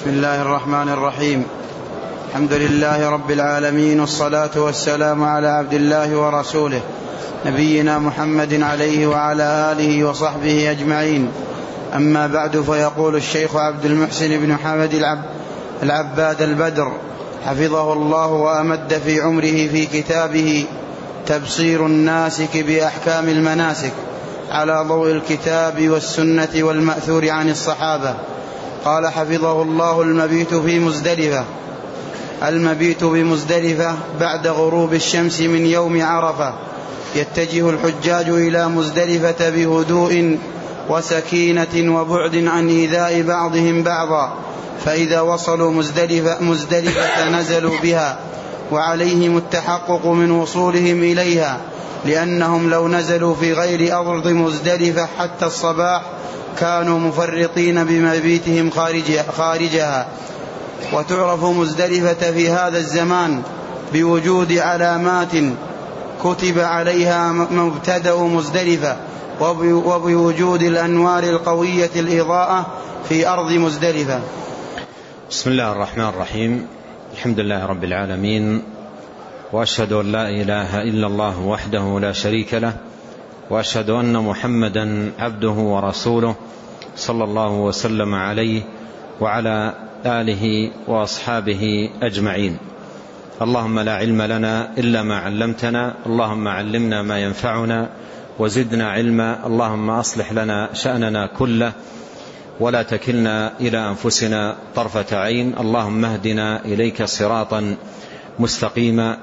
بسم الله الرحمن الرحيم. الحمد لله رب العالمين والصلاة والسلام على عبد الله ورسوله نبينا محمد عليه وعلى آله وصحبه أجمعين. أما بعد فيقول الشيخ عبد المحسن بن حمد العب العباد البدر حفظه الله وأمد في عمره في كتابه تبصير الناسك بأحكام المناسك على ضوء الكتاب والسنة والمأثور عن الصحابة. قال حفظه الله المبيت في مزدلفة. المبيت بمزدلفة بعد غروب الشمس من يوم عرفة. يتجه الحجاج إلى مزدلفة بهدوء وسكينة وبعد عن إيذاء بعضهم بعضا. فإذا وصلوا مزدلفة, مزدلفة نزلوا بها. وعليهم التحقق من وصولهم إليها لأنهم لو نزلوا في غير أرض مزدلفة حتى الصباح كانوا مفرطين بمبيتهم خارج خارجها. وتعرف مزدلفة في هذا الزمان بوجود علامات كتب عليها مبتدأ مزدلفة وبوجود الأنوار القوية الإضاءة في أرض مزدلفة. بسم الله الرحمن الرحيم. الحمد لله رب العالمين وأشهد أن لا إله إلا الله وحده لا شريك له وأشهد أن محمدا عبده ورسوله صلى الله وسلم عليه وعلى آله وأصحابه أجمعين. اللهم لا علم لنا إلا ما علمتنا اللهم علمنا ما ينفعنا وزدنا علما اللهم أصلح لنا شأننا كله ولا تكلنا إلى أنفسنا طرفة عين. اللهم اهدنا إليك صراطا مستقيما.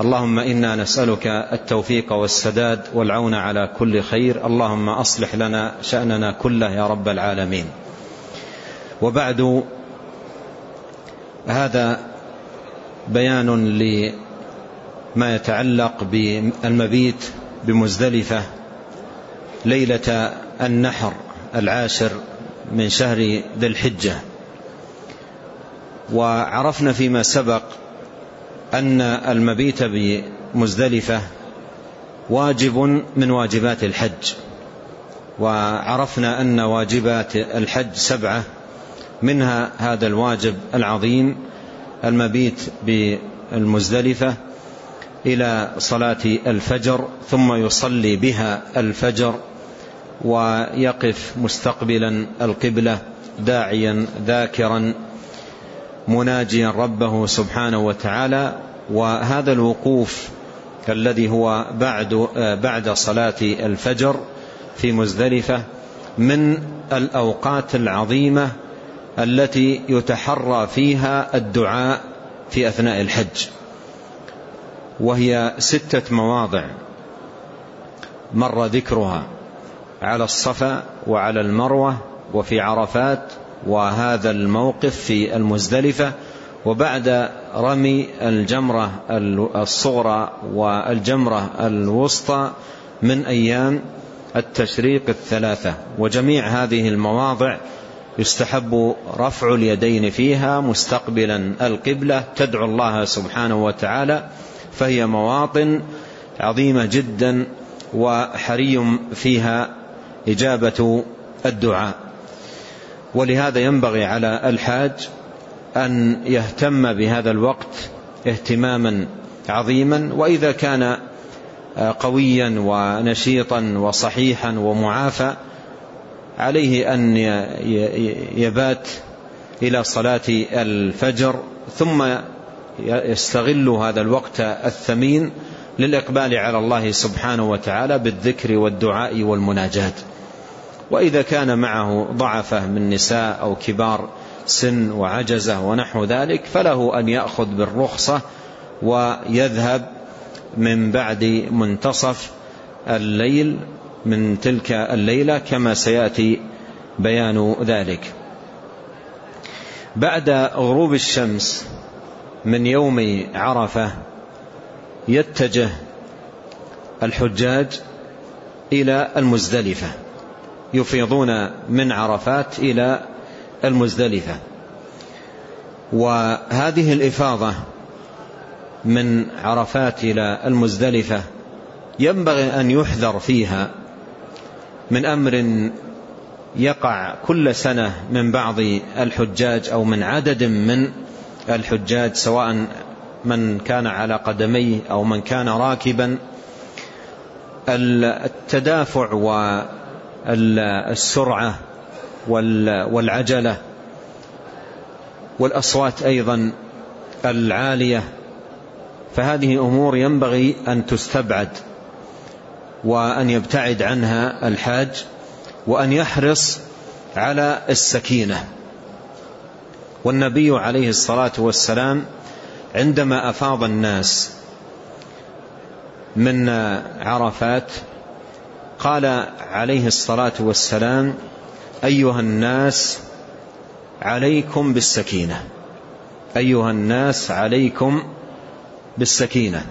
اللهم إنا نسألك التوفيق والسداد والعون على كل خير. اللهم أصلح لنا شأننا كله يا رب العالمين. وبعد هذا بيان لما يتعلق بالمبيت بمزدلفة ليلة النحر العاشر من شهر ذي الحجة. وعرفنا فيما سبق أن المبيت بمزدلفة واجب من واجبات الحج. وعرفنا أن واجبات الحج سبعة منها هذا الواجب العظيم المبيت بالمزدلفة إلى صلاة الفجر ثم يصلي بها الفجر ويقف مستقبلا القبلة داعيا ذاكرا مناجيا ربه سبحانه وتعالى. وهذا الوقوف الذي هو بعد بعد صلاة الفجر في مزدلفة من الأوقات العظيمة التي يتحرى فيها الدعاء في أثناء الحج. وهي ستة مواضع مر ذكرها. على الصفا وعلى المروة وفي عرفات وهذا الموقف في المزدلفة وبعد رمي الجمرة الصغرى والجمرة الوسطى من أيام التشريق الثلاثة وجميع هذه المواضع يستحب رفع اليدين فيها مستقبلا القبلة تدعو الله سبحانه وتعالى فهي مواطن عظيمة جدا وحري فيها إجابة الدعاء. ولهذا ينبغي على الحاج أن يهتم بهذا الوقت اهتماما عظيما وإذا كان قويا ونشيطا وصحيحا ومعافى عليه أن يبات إلى صلاة الفجر ثم يستغل هذا الوقت الثمين للإقبال على الله سبحانه وتعالى بالذكر والدعاء والمناجاة. وإذا كان معه ضعفة من نساء أو كبار سن وعجزة ونحو ذلك فله أن يأخذ بالرخصة ويذهب من بعد منتصف الليل من تلك الليلة كما سيأتي بيان ذلك. بعد غروب الشمس من يوم عرفة يتجه الحجاج إلى المزدلفة يفيضون من عرفات إلى المزدلفة. وهذه الإفاضة من عرفات إلى المزدلفة ينبغي أن يحذر فيها من أمر يقع كل سنة من بعض الحجاج أو من عدد من الحجاج سواء من كان على قدميه أو من كان راكبا التدافع والسرعة والعجلة والأصوات أيضا العالية. فهذه أمور ينبغي أن تستبعد وأن يبتعد عنها الحاج وأن يحرص على السكينة. والنبي عليه الصلاة والسلام عندما أفاض الناس من عرفات قال عليه الصلاة والسلام أيها الناس عليكم بالسكينة. أيها الناس عليكم بالسكينة.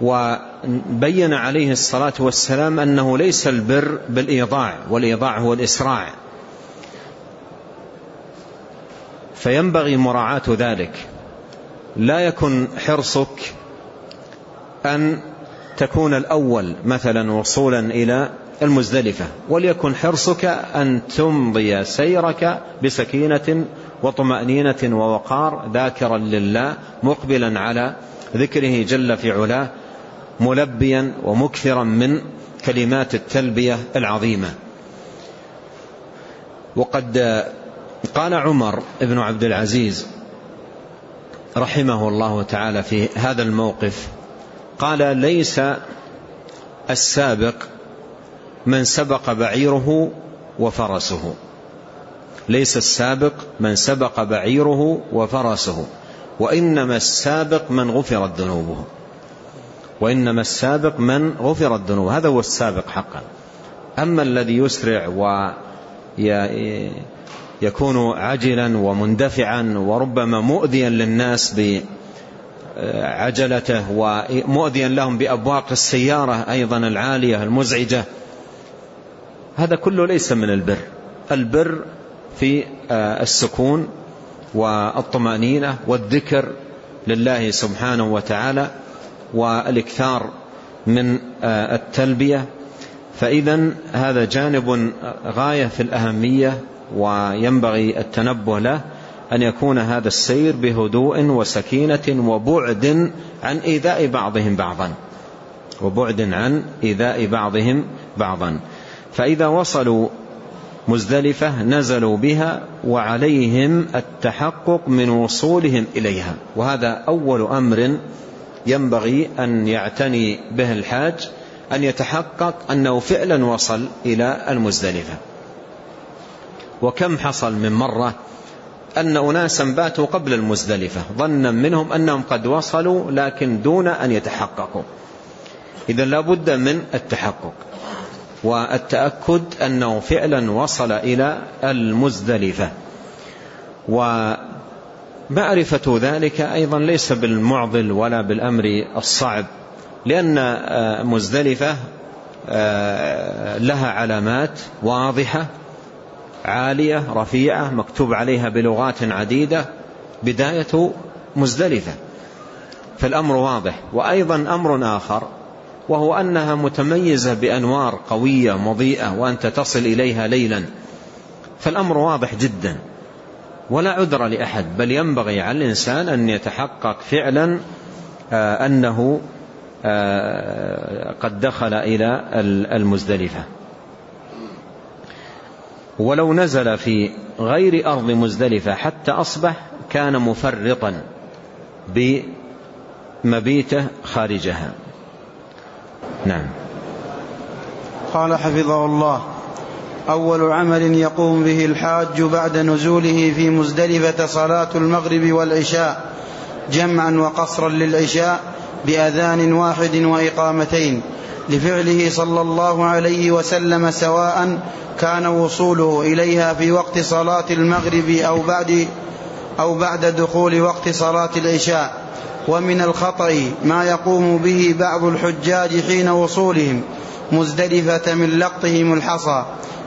وبين عليه الصلاة والسلام أنه ليس البر بالإيضاع والإيضاع هو الإسراع. فينبغي مراعاة ذلك. لا يكن حرصك أن تكون الأول مثلا وصولا إلى المزدلفة وليكن حرصك أن تمضي سيرك بسكينة وطمأنينة ووقار ذاكرا لله مقبلا على ذكره جل في علاه ملبيا ومكثرا من كلمات التلبية العظيمة. وقد قال عمر بن عبد العزيز رحمه الله تعالى في هذا الموقف. قال ليس السابق من سبق بعيره وفرسه. ليس السابق من سبق بعيره وفرسه. وإنما السابق من غفرت ذنوبه. وإنما السابق من غفرت ذنوبه. هذا هو السابق حقا. أما الذي يسرع ويكون عجلا ومندفعا وربما مؤذيا للناس بعجلته ومؤذيا لهم بأبواق السيارة أيضا العالية المزعجة. هذا كله ليس من البر. البر في السكون والطمأنينة والذكر لله سبحانه وتعالى والإكثار من التلبية. فإذا هذا جانب غاية في الأهمية وينبغي التنبه له أن يكون هذا السير بهدوء وسكينة وبعد عن إيذاء بعضهم بعضا. وبعد عن إيذاء بعضهم بعضا. فإذا وصلوا مزدلفة نزلوا بها وعليهم التحقق من وصولهم إليها. وهذا أول أمر ينبغي أن يعتني به الحاج أن يتحقق أنه فعلا وصل إلى المزدلفة. وكم حصل من مرة أن أناسا باتوا قبل المزدلفة. ظنا منهم أنهم قد وصلوا لكن دون أن يتحققوا. إذا لابد من التحقق والتأكد أنه فعلا وصل إلى المزدلفة. ومعرفة ذلك أيضا ليس بالمعضل ولا بالأمر الصعب لأن مزدلفة لها علامات واضحة. عالية رفيعة مكتوب عليها بلغات عديدة بداية مزدلفة. فالأمر واضح. وأيضا أمر آخر وهو أنها متميزة بأنوار قوية مضيئة وأنت تصل إليها ليلا. فالأمر واضح جدا. ولا عذر لأحد بل ينبغي على الإنسان أن يتحقق فعلا أنه قد دخل إلى المزدلفة. ولو نزل في غير أرض مزدلفة حتى أصبح كان مفرطا بمبيته خارجها. نعم. قال حفظه الله أول عمل يقوم به الحاج بعد نزوله في مزدلفة صلاة المغرب والعشاء جمعا وقصرا للعشاء بأذان واحد وإقامتين لفعله صلى الله عليه وسلم سواء كان وصوله إليها في وقت صلاة المغرب أو بعد أو بعد دخول وقت صلاة العشاء. ومن الخطأ ما يقوم به بعض الحجاج حين وصولهم مزدلفة من لقطهم الحصى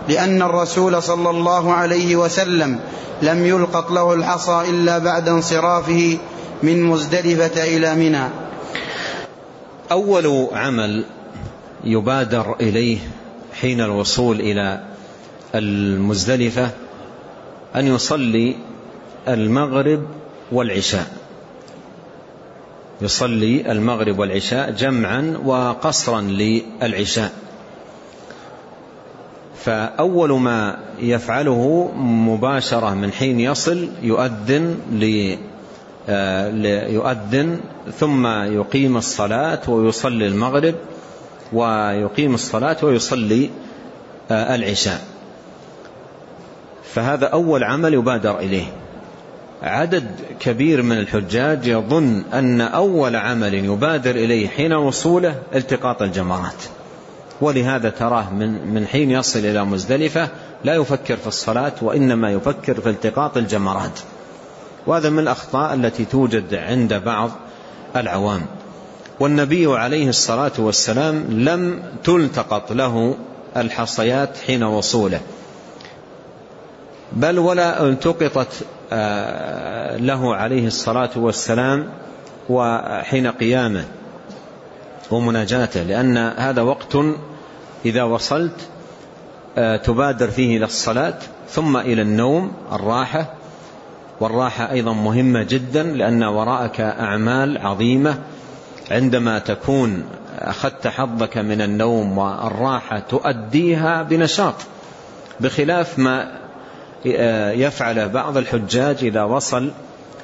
لأن الرسول صلى الله عليه وسلم لم يلقط له الحصى إلا بعد انصرافه من مزدلفة إلى منى. أول عمل يبادر إليه حين الوصول إلى المزدلفة أن يصلي المغرب والعشاء. يصلي المغرب والعشاء جمعا وقصرا للعشاء. فأول ما يفعله مباشرة من حين يصل يؤذن آه، يؤذن ثم يقيم الصلاة ويصلي المغرب ويقيم الصلاة ويصلي آه، العشاء. فهذا أول عمل يبادر إليه. عدد كبير من الحجاج يظن أن أول عمل يبادر إليه حين وصوله التقاط الجمرات ولهذا تراه من, من حين يصل إلى مزدلفة لا يفكر في الصلاة وإنما يفكر في التقاط الجمرات وهذا من الأخطاء التي توجد عند بعض العوام. والنبي عليه الصلاة والسلام لم تلتقط له الحصيات حين وصوله. بل ولا التقطت آه، له عليه الصلاة والسلام وحين قيامه ومناجاته لأن هذا وقت إذا وصلت آه، تبادر فيه إلى الصلاة ثم إلى النوم الراحة والراحة أيضا مهمة جدا لأن وراءك أعمال عظيمة. عندما تكون أخذت حظك من النوم والراحة تؤديها بنشاط بخلاف ما يفعل بعض الحجاج إذا وصل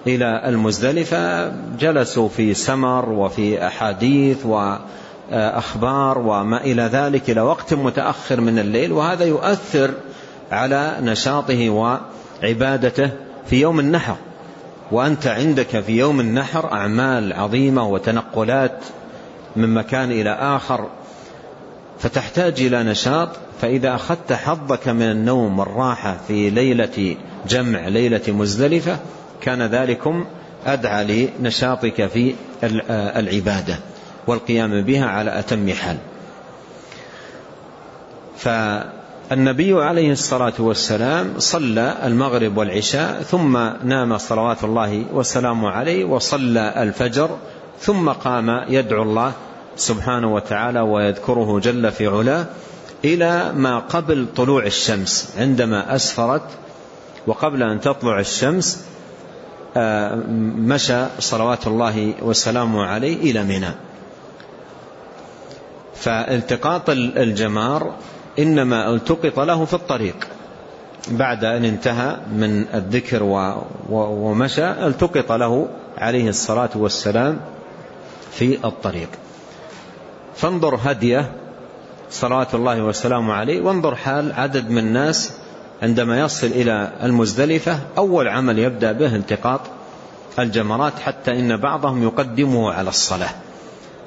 إلى المزدلفة جلسوا في سمر وفي أحاديث وأخبار وما إلى ذلك إلى وقت متأخر من الليل وهذا يؤثر على نشاطه وعبادته في يوم النحر. وأنت عندك في يوم النحر أعمال عظيمة وتنقلات من مكان إلى آخر فتحتاج إلى نشاط فإذا أخذت حظك من النوم والراحة في ليلة جمع ليلة مزدلفة كان ذلكم أدعى لنشاطك في العبادة والقيام بها على أتم حال. فالنبي عليه الصلاة والسلام صلى المغرب والعشاء ثم نام صلوات الله وسلامه عليه وصلى الفجر ثم قام يدعو الله سبحانه وتعالى ويذكره جل في علاه إلى ما قبل طلوع الشمس عندما أسفرت وقبل أن تطلع الشمس آه، مشى صلوات الله وسلامه عليه إلى منى. فالتقاط الجمار إنما التقط له في الطريق. بعد أن انتهى من الذكر ومشى التقط له عليه الصلاة والسلام في الطريق. فانظر هديه صلوات الله وسلامه عليه وانظر حال عدد من الناس عندما يصل إلى المزدلفة أول عمل يبدأ به التقاط الجمرات حتى إن بعضهم يقدمه على الصلاة.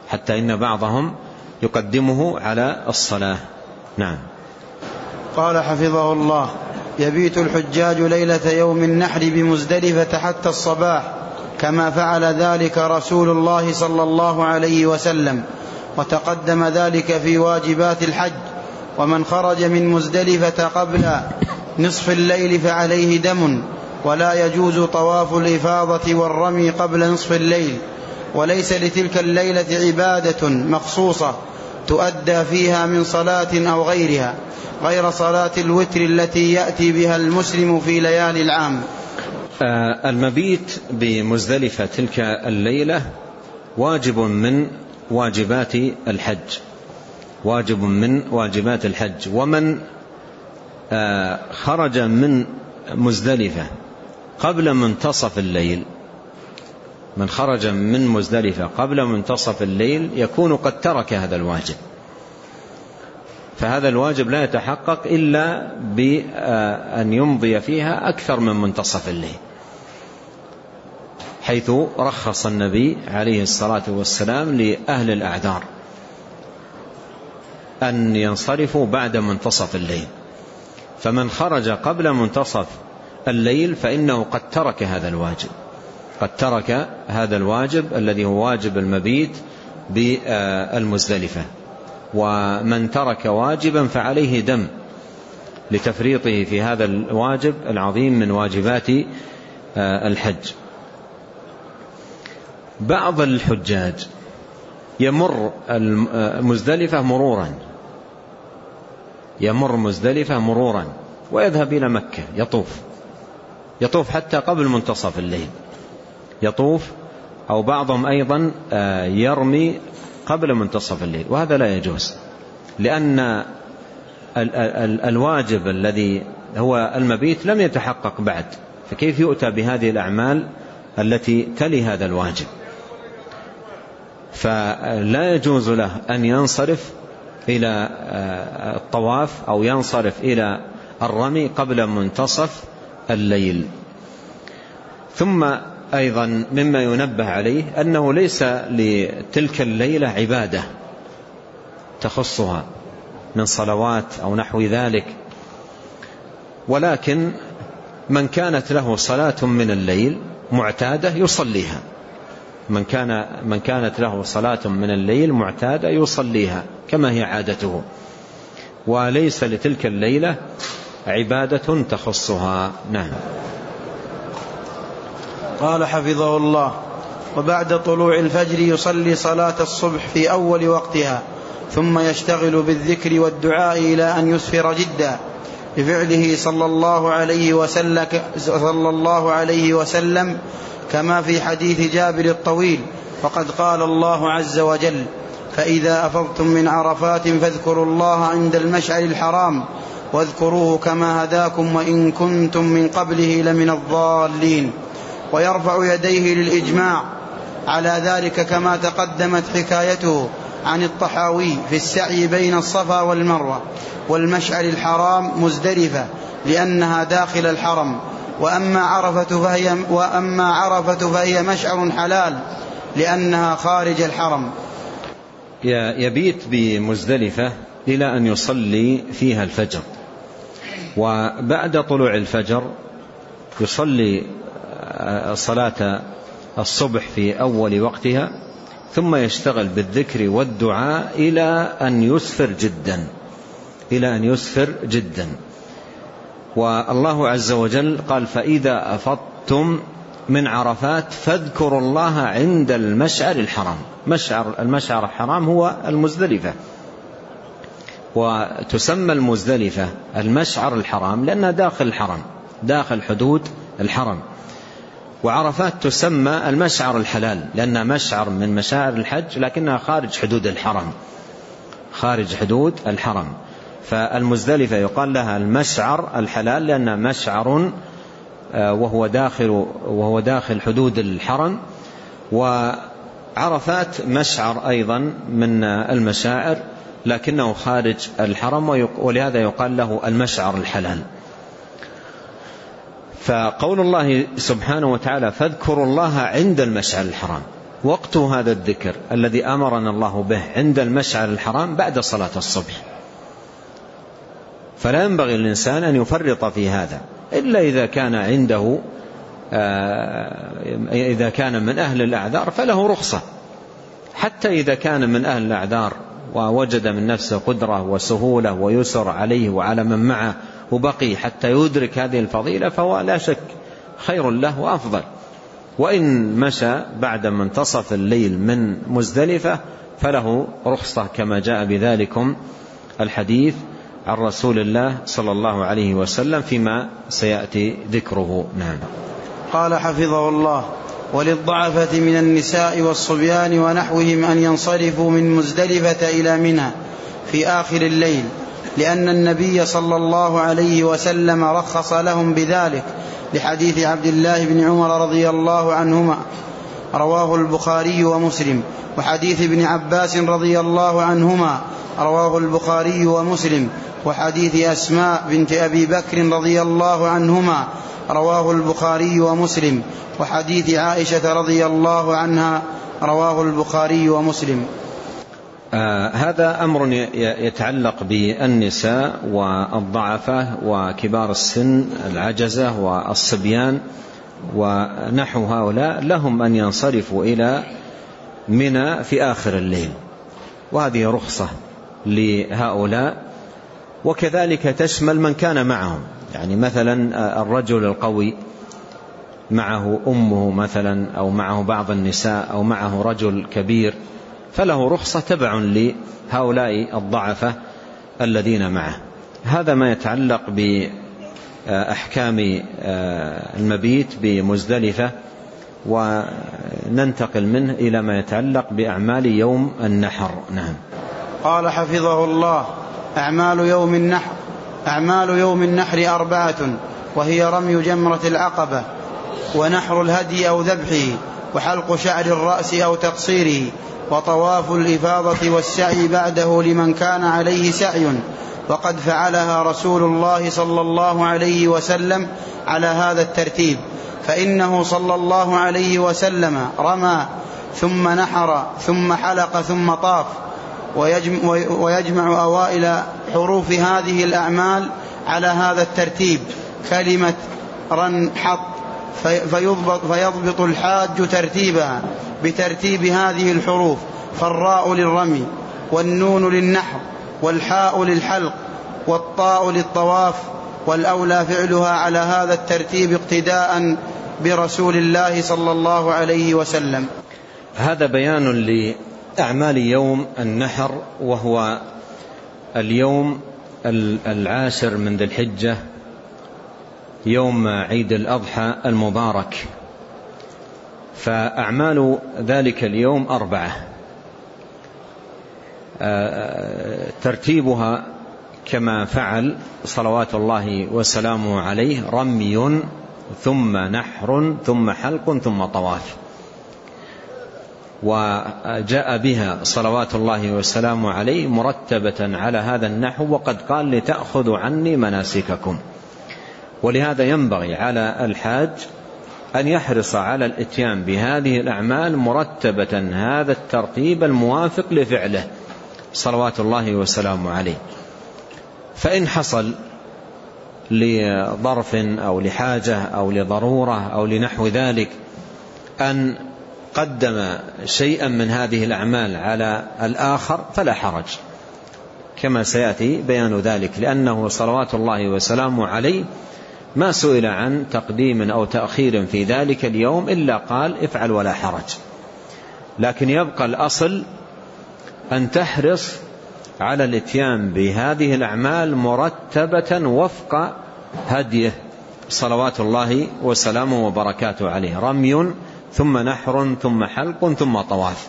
حتى إن بعضهم يقدمه على الصلاة. نعم. قال حفظه الله يبيت الحجاج ليلة يوم النحر بمزدلفة حتى الصباح كما فعل ذلك رسول الله صلى الله عليه وسلم. وتقدم ذلك في واجبات الحج ومن خرج من مزدلفة قبل نصف الليل فعليه دم ولا يجوز طواف الإفاضة والرمي قبل نصف الليل وليس لتلك الليلة عبادة مخصوصة تؤدى فيها من صلاة أو غيرها غير صلاة الوتر التي يأتي بها المسلم في ليالي العام. آه، المبيت بمزدلفة تلك الليلة واجب من واجبات الحج. واجب من واجبات الحج. ومن آه، خرج من مزدلفة قبل منتصف الليل من خرج من مزدلفة قبل منتصف الليل يكون قد ترك هذا الواجب. فهذا الواجب لا يتحقق إلا بأن يمضي فيها أكثر من منتصف الليل. حيث رخص النبي عليه الصلاة والسلام لأهل الأعذار أن ينصرفوا بعد منتصف الليل. فمن خرج قبل منتصف الليل فإنه قد ترك هذا الواجب قد ترك هذا الواجب الذي هو واجب المبيت بالمزدلفة. ومن ترك واجبا فعليه دم لتفريطه في هذا الواجب العظيم من واجبات الحج. بعض الحجاج يمر مزدلفة مرورا. يمر مزدلفة مرورا ويذهب إلى مكة يطوف. يطوف حتى قبل منتصف الليل. يطوف أو بعضهم أيضا آه، يرمي قبل منتصف الليل. وهذا لا يجوز لأن الواجب الذي هو المبيت لم يتحقق بعد. فكيف يؤتى بهذه الأعمال التي تلي هذا الواجب؟ فلا يجوز له أن ينصرف إلى آه، الطواف أو ينصرف إلى الرمي قبل منتصف الليل. ثم أيضا مما ينبه عليه أنه ليس لتلك الليلة عبادة تخصها من صلوات أو نحو ذلك ولكن من كانت له صلاة من الليل معتادة يصليها. من كان من كانت له صلاة من الليل معتادة يصليها كما هي عادته. وليس لتلك الليلة عبادة تخصها. نعم. قال حفظه الله وبعد طلوع الفجر يصلي صلاة الصبح في أول وقتها ثم يشتغل بالذكر والدعاء إلى أن يسفر جدا بفعله صلى الله عليه وسلم صلى الله عليه وسلم كما في حديث جابر الطويل فقد قال الله عز وجل فإذا أفضتم من عرفات فاذكروا الله عند المشعر الحرام واذكروه كما هداكم وإن كنتم من قبله لمن الضالين ويرفع يديه للإجماع على ذلك كما تقدمت حكايته عن الطحاوي في السعي بين الصفا والمروة والمشعر الحرام مزدلفة لأنها داخل الحرم. وأما عرفة فهي, وأما عرفة فهي مشعر حلال لأنها خارج الحرم. يبيت بمزدلفة إلى أن يصلي فيها الفجر. وبعد طلوع الفجر يصلي صلاة الصبح في أول وقتها ثم يشتغل بالذكر والدعاء إلى أن يسفر جدا. إلى أن يسفر جدا. والله عز وجل قال فإذا أفضتم من عرفات فاذكروا الله عند المشعر الحرام. مشعر المشعر الحرام هو المزدلفة. وتسمى المزدلفة المشعر الحرام لأنها داخل الحرم داخل حدود الحرم. وعرفات تسمى المشعر الحلال لأنها مشعر من مشاعر الحج لكنها خارج حدود الحرم. خارج حدود الحرم. فالمزدلفة يقال لها المشعر الحلال لأنها مشعر آه، وهو داخل وهو داخل حدود الحرم. وعرفات مشعر أيضا من المشاعر لكنه خارج الحرم ولهذا يقال له المشعر الحلال. فقول الله سبحانه وتعالى فاذكروا الله عند المشعر الحرام. وقت هذا الذكر الذي أمرنا الله به عند المشعر الحرام بعد صلاة الصبح. فلا ينبغي للإنسان أن يفرط في هذا إلا إذا كان عنده آه، إذا كان من أهل الأعذار فله رخصة. حتى إذا كان من أهل الأعذار ووجد من نفسه قدرة وسهولة ويسر عليه وعلى من معه وبقي حتى يدرك هذه الفضيلة فهو لا شك خير له وأفضل. وإن مشى بعد منتصف الليل من مزدلفة فله رخصة كما جاء بذلكم الحديث. عن رسول الله صلى الله عليه وسلم فيما سيأتي ذكره. نعم. قال حفظه الله وللضعفة من النساء والصبيان ونحوهم أن ينصرفوا من مزدلفة إلى منى في آخر الليل لأن النبي صلى الله عليه وسلم رخص لهم بذلك لحديث عبد الله بن عمر رضي الله عنهما رواه البخاري ومسلم. وحديث ابن عباس رضي الله عنهما رواه البخاري ومسلم. وحديث أسماء بنت أبي بكر رضي الله عنهما رواه البخاري ومسلم. وحديث عائشة رضي الله عنها رواه البخاري ومسلم. آه هذا أمر يتعلق بالنساء والضعفة وكبار السن العجزة والصبيان. ونحو هؤلاء لهم أن ينصرفوا إلى منى في آخر الليل. وهذه رخصة لهؤلاء وكذلك تشمل من كان معهم. يعني مثلا آه، الرجل القوي معه أمه مثلا أو معه بعض النساء أو معه رجل كبير. فله رخصة تبع لهؤلاء الضعفة الذين معه. هذا ما يتعلق أحكام المبيت بمزدلفة وننتقل منه إلى ما يتعلق بأعمال يوم النحر. نعم. قال حفظه الله أعمال يوم النحر أعمال يوم النحر أربعة وهي رمي جمرة العقبة ونحر الهدي أو ذبحه. وحلق شعر الرأس أو تقصيره وطواف الإفاضة والسعي بعده لمن كان عليه سعي. وقد فعلها رسول الله صلى الله عليه وسلم على هذا الترتيب. فإنه صلى الله عليه وسلم رمى ثم نحر ثم حلق ثم طاف. ويجمع أوائل حروف هذه الأعمال على هذا الترتيب. كلمة رن حط فيضبط, فيضبط الحاج ترتيبها بترتيب هذه الحروف فالراء للرمي والنون للنحر والحاء للحلق والطاء للطواف والأولى فعلها على هذا الترتيب اقتداء برسول الله صلى الله عليه وسلم. هذا بيان لأعمال يوم النحر وهو اليوم العاشر من ذي الحجة يوم عيد الأضحى المبارك. فأعمال ذلك اليوم أربعة. ترتيبها كما فعل صلوات الله وسلامه عليه رمي ثم نحر ثم حلق ثم طواف. وجاء بها صلوات الله وسلامه عليه مرتبة على هذا النحو وقد قال لتأخذوا عني مناسككم. ولهذا ينبغي على الحاج أن يحرص على الإتيان بهذه الأعمال مرتبة هذا الترتيب الموافق لفعله. صلوات الله وسلامه عليه. فإن حصل لظرف أو لحاجة أو لضرورة أو لنحو ذلك أن قدم شيئا من هذه الأعمال على الآخر فلا حرج. كما سيأتي بيان ذلك لأنه صلوات الله وسلامه عليه ما سئل عن تقديم أو تأخير في ذلك اليوم إلا قال افعل ولا حرج. لكن يبقى الأصل أن تحرص على الإتيان بهذه الأعمال مرتبة وفق هديه. صلوات الله وسلامه وبركاته عليه. رمي ثم نحر ثم حلق ثم طواف.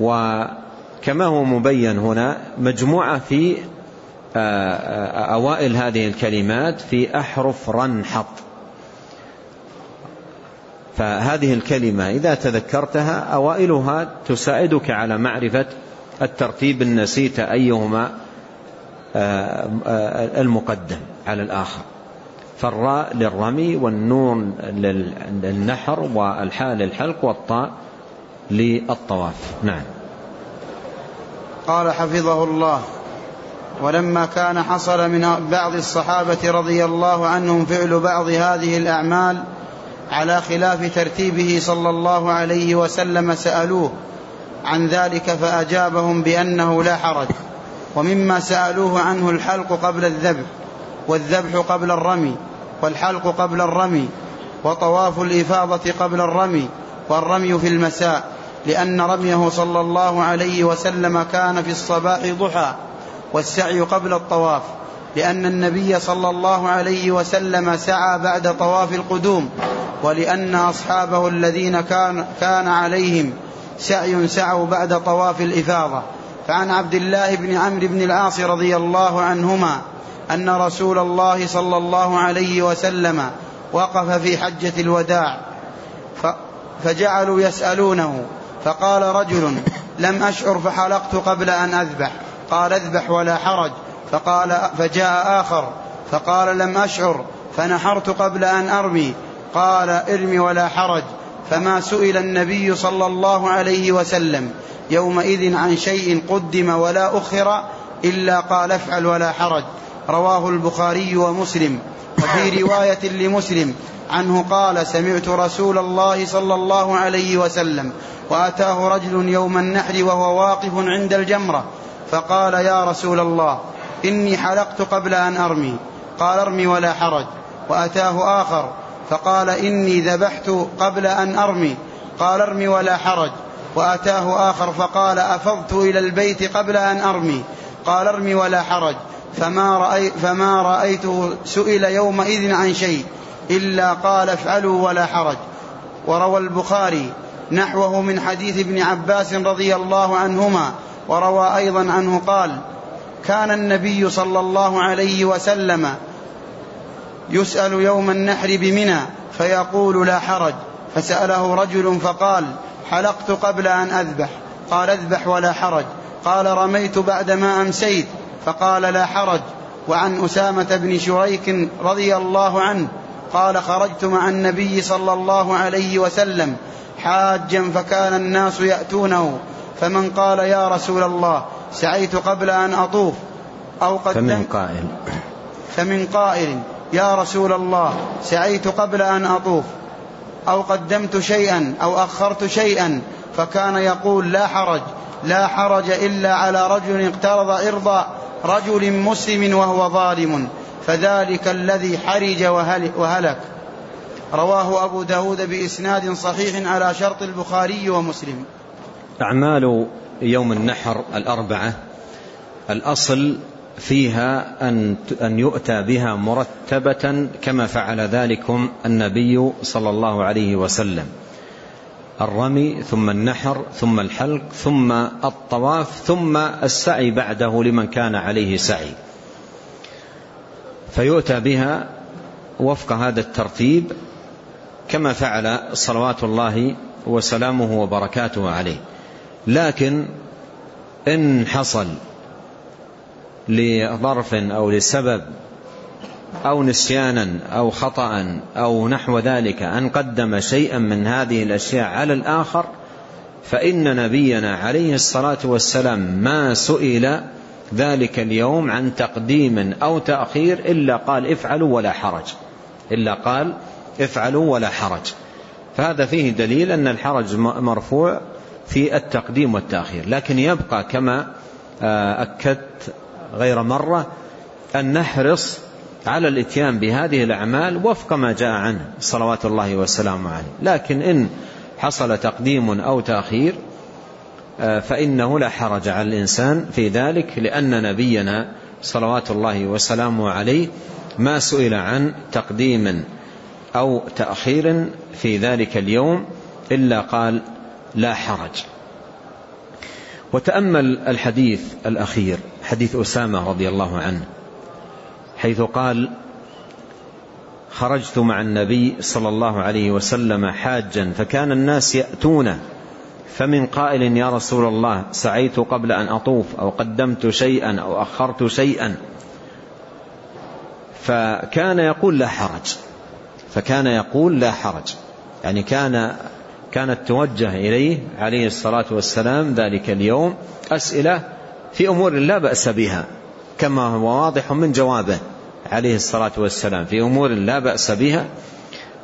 وكما هو مبين هنا مجموعة في أوائل هذه الكلمات في أحرف رنحط. فهذه الكلمة إذا تذكرتها أوائلها تساعدك على معرفة الترتيب إن نسيت أيهما آه، المقدم على الآخر. فالراء للرمي والنون للنحر والحاء للحلق والطاء للطواف. نعم. قال حفظه الله. ولما كان حصل من بعض الصحابة رضي الله عنهم فعل بعض هذه الأعمال على خلاف ترتيبه صلى الله عليه وسلم سألوه عن ذلك فأجابهم بأنه لا حرج ومما سألوه عنه الحلق قبل الذبح والذبح قبل الرمي والحلق قبل الرمي وطواف الإفاضة قبل الرمي والرمي في المساء لأن رميه صلى الله عليه وسلم كان في الصباح ضحى والسعي قبل الطواف لأن النبي صلى الله عليه وسلم سعى بعد طواف القدوم ولأن أصحابه الذين كان, كان عليهم سعي سعوا بعد طواف الإفاضة. فعن عبد الله بن عمرو بن العاص رضي الله عنهما أن رسول الله صلى الله عليه وسلم وقف في حجة الوداع فجعلوا يسألونه فقال رجل لم أشعر فحلقت قبل أن أذبح. قال اذبح ولا حرج فقال فجاء آخر فقال لم أشعر فنحرت قبل أن أرمي قال ارمي ولا حرج فما سئل النبي صلى الله عليه وسلم يومئذ عن شيء قدم ولا أخر إلا قال افعل ولا حرج. رواه البخاري ومسلم وفي رواية لمسلم عنه قال سمعت رسول الله صلى الله عليه وسلم وأتاه رجل يوم النحر وهو واقف عند الجمرة فقال يا رسول الله إني حلقت قبل أن أرمي. قال ارمي ولا حرج. وأتاه آخر فقال إني ذبحت قبل أن أرمي. قال ارمي ولا حرج. وأتاه آخر فقال أفضت إلى البيت قبل أن أرمي. قال ارمي ولا حرج. فما, رأي فما رأيته سئل يومئذ عن شيء إلا قال افعلوا ولا حرج. وروى البخاري نحوه من حديث ابن عباس رضي الله عنهما وروى أيضا عنه قال كان النبي صلى الله عليه وسلم يسأل يوم النحر بمنى فيقول لا حرج. فسأله رجل فقال حلقت قبل أن أذبح. قال أذبح ولا حرج. قال رميت بعدما أمسيت. فقال لا حرج. وعن أسامة بن شريك رضي الله عنه قال خرجت مع النبي صلى الله عليه وسلم حاجا فكان الناس يأتونه. فمن قال يا رسول الله سعيت قبل أن أطوف أو قد فمن قائل. فمن قائل يا رسول الله سعيت قبل أن أطوف أو قدمت شيئا أو أخرت شيئا فكان يقول لا حرج لا حرج إلا على رجل اقترض إرضى رجل مسلم وهو ظالم فذلك الذي حرج وهلك. رواه أبو داود بإسناد صحيح على شرط البخاري ومسلم. أعمال يوم النحر الأربعة الأصل فيها أن أن يؤتى بها مرتبة كما فعل ذلكم النبي صلى الله عليه وسلم. الرمي ثم النحر ثم الحلق ثم الطواف ثم السعي بعده لمن كان عليه سعي. فيؤتى بها وفق هذا الترتيب كما فعل صلوات الله وسلامه وبركاته عليه. لكن إن حصل لظرف أو لسبب أو نسيانا أو خطأ أو نحو ذلك أن قدم شيئا من هذه الأشياء على الآخر فإن نبينا عليه الصلاة والسلام ما سئل ذلك اليوم عن تقديم أو تأخير إلا قال افعلوا ولا حرج. إلا قال افعلوا ولا حرج. فهذا فيه دليل أن الحرج مرفوع في التقديم والتأخير لكن يبقى كما آه، أكدت غير مرة أن نحرص على الإتيان بهذه الأعمال وفق ما جاء عنه صلوات الله وسلامه عليه. لكن إن حصل تقديم أو تأخير آه، فإنه لا حرج على الإنسان في ذلك لأن نبينا صلوات الله وسلامه عليه ما سئل عن تقديم أو تأخير في ذلك اليوم إلا قال لا حرج. وتأمل الحديث الأخير حديث أسامة رضي الله عنه حيث قال خرجت مع النبي صلى الله عليه وسلم حاجا فكان الناس يأتونه فمن قائل يا رسول الله سعيت قبل أن أطوف أو قدمت شيئا أو أخرت شيئا. فكان يقول لا حرج. فكان يقول لا حرج. يعني كان كانت توجه إليه عليه الصلاة والسلام ذلك اليوم أسئلة في أمور لا بأس بها كما هو واضح من جوابه عليه الصلاة والسلام في أمور لا بأس بها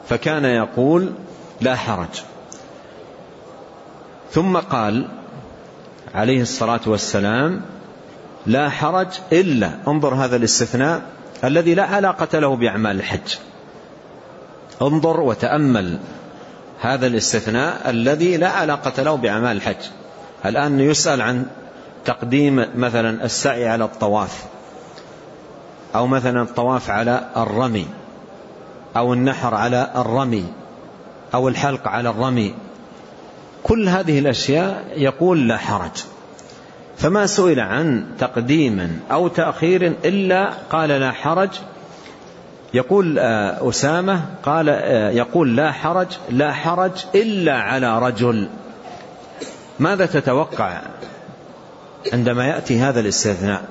فكان يقول لا حرج. ثم قال عليه الصلاة والسلام لا حرج إلا انظر هذا الاستثناء الذي لا علاقة له بأعمال الحج. انظر وتأمل هذا الاستثناء الذي لا علاقة له بأعمال الحج. الآن يسأل عن تقديم مثلا السعي على الطواف أو مثلا الطواف على الرمي أو النحر على الرمي أو الحلق على الرمي. كل هذه الأشياء يقول لا حرج. فما سئل عن تقديم أو تأخير إلا قال لا حرج يقول آه، أسامة قال آه، يقول لا حرج لا حرج إلا على رجل. ماذا تتوقع عندما يأتي هذا الاستثناء؟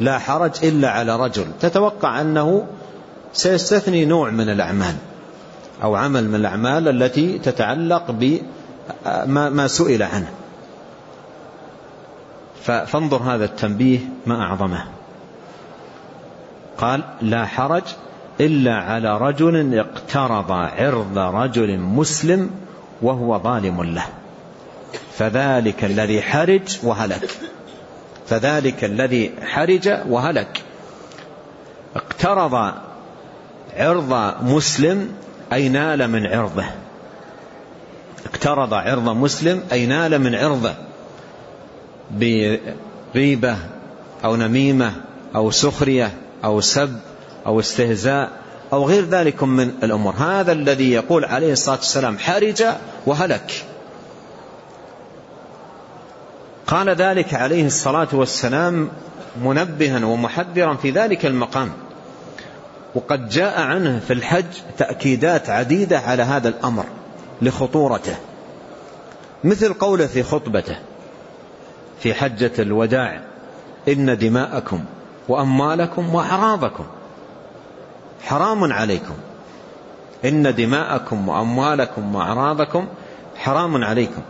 لا حرج إلا على رجل. تتوقع أنه سيستثني نوع من الأعمال أو عمل من الأعمال التي تتعلق بما سئل عنه. فانظر هذا التنبيه ما أعظمه. قال لا حرج إلا على رجل اقترض عرض رجل مسلم وهو ظالم له. فذلك الذي حرج وهلك. فذلك الذي حرج وهلك. اقترض عرض مسلم أي نال من عرضه. اقترض عرض مسلم أي نال من عرضه. بغيبة أو نميمة أو سخرية أو سب أو استهزاء أو غير ذلك من الأمور. هذا الذي يقول عليه الصلاة والسلام حرج وهلك. قال ذلك عليه الصلاة والسلام منبها ومحذرا في ذلك المقام. وقد جاء عنه في الحج تأكيدات عديدة على هذا الأمر لخطورته. مثل قوله في خطبته في حجة الوداع إن دماءكم وأموالكم وأعراضكم حرام عليكم. إن دماءكم وأموالكم وأعراضكم حرام عليكم.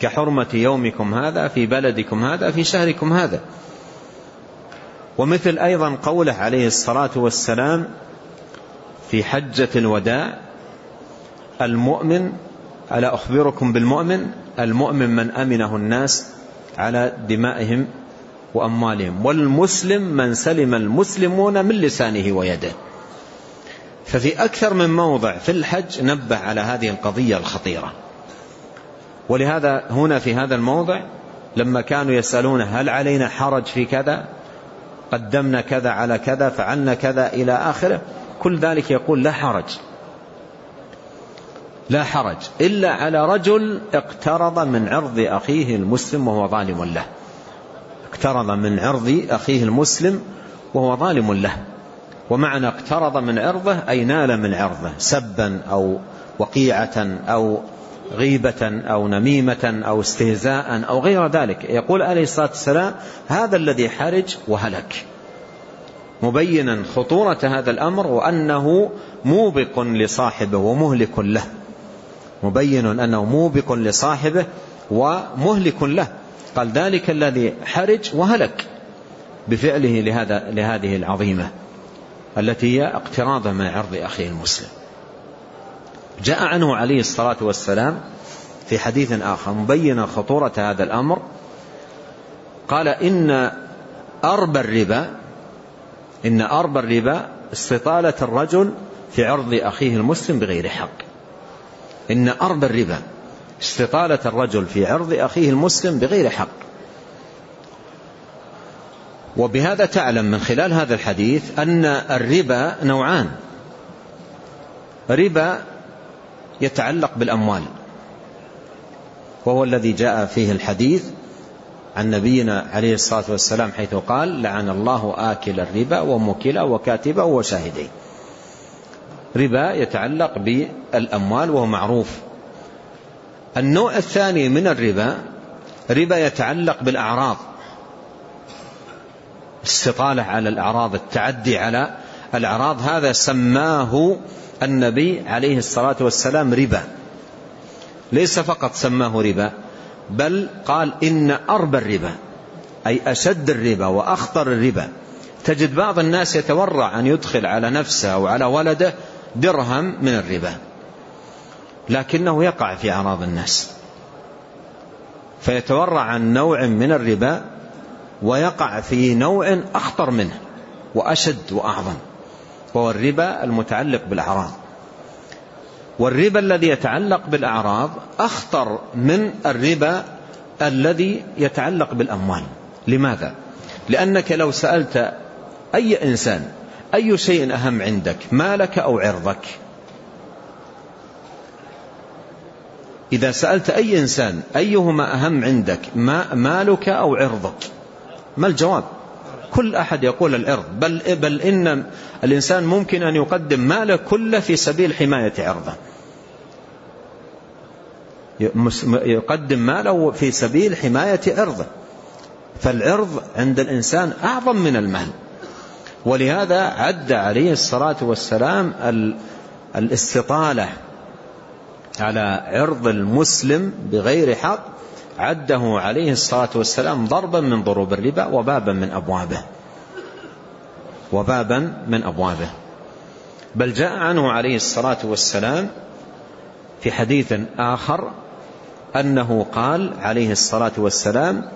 كحرمة يومكم هذا في بلدكم هذا في شهركم هذا. ومثل أيضا قوله عليه الصلاة والسلام في حجة الوداع المؤمن ألا أخبركم بالمؤمن؟ المؤمن من أمنه الناس على دمائهم وأموالهم. والمسلم من سلم المسلمون من لسانه ويده. ففي أكثر من موضع في الحج نبه على هذه القضية الخطيرة. ولهذا هنا في هذا الموضع لما كانوا يسألون هل علينا حرج في كذا قدمنا كذا على كذا فعلنا كذا إلى آخره كل ذلك يقول لا حرج. لا حرج. إلا على رجل اقترض من عرض أخيه المسلم وهو ظالم له. اقترض من عرض أخيه المسلم وهو ظالم له. ومعنى اقترض من عرضه أي نال من عرضه سبا أو وقيعة أو غيبة أو نميمة أو استهزاء أو غير ذلك. يقول عليه الصلاة والسلام هذا الذي حرج وهلك. مبينا خطورة هذا الأمر وأنه موبق لصاحبه ومهلك له. مبين أنه موبق لصاحبه ومهلك له. قال ذلك الذي حرج وهلك بفعله لهذا لهذه العظيمة التي هي اقتراضه من عرض أخيه المسلم. جاء عنه عليه الصلاة والسلام في حديث آخر مبينا خطورة هذا الأمر. قال إن أرب الربا إن أرب الربا استطالة الرجل في عرض أخيه المسلم بغير حق. إن أرب الربا استطالة الرجل في عرض أخيه المسلم بغير حق. وبهذا تعلم من خلال هذا الحديث أن الربا نوعان. ربا يتعلق بالأموال. وهو الذي جاء فيه الحديث عن نبينا عليه الصلاة والسلام حيث قال لعن الله آكل الربا ومكله وكاتبه وشاهديه ربا يتعلق بالأموال وهو معروف. النوع الثاني من الربا ربا يتعلق بالأعراض. استطالة على الأعراض التعدي على الأعراض. هذا سماه النبي عليه الصلاة والسلام ربا. ليس فقط سماه ربا بل قال إن أربى الربا أي أشد الربا وأخطر الربا. تجد بعض الناس يتورع أن يدخل على نفسه أو على ولده درهم من الربا. لكنه يقع في أعراض الناس. فيتورع عن نوع من الربا ويقع في نوع أخطر منه وأشد وأعظم وهو الربا المتعلق بالأعراض. والربا الذي يتعلق بالأعراض أخطر من الربا الذي يتعلق بالأموال. لماذا؟ لأنك لو سألت أي إنسان أي شيء أهم عندك مالك أو عرضك إذا سألت أي إنسان أيهما أهم عندك؟ ما مالك أو عرضك؟ ما الجواب؟ كل أحد يقول العرض. بل, بل إن الإنسان ممكن أن يقدم ماله كله في سبيل حماية عرضه. يقدم ماله في سبيل حماية عرضه. فالعرض عند الإنسان أعظم من المال. ولهذا عد عليه الصلاة والسلام الاستطالة على عرض المسلم بغير حق عده عليه الصلاة والسلام ضربا من ضروب الربا وبابا من أبوابه. وبابا من أبوابه. بل جاء عنه عليه الصلاة والسلام في حديث آخر أنه قال عليه الصلاة والسلام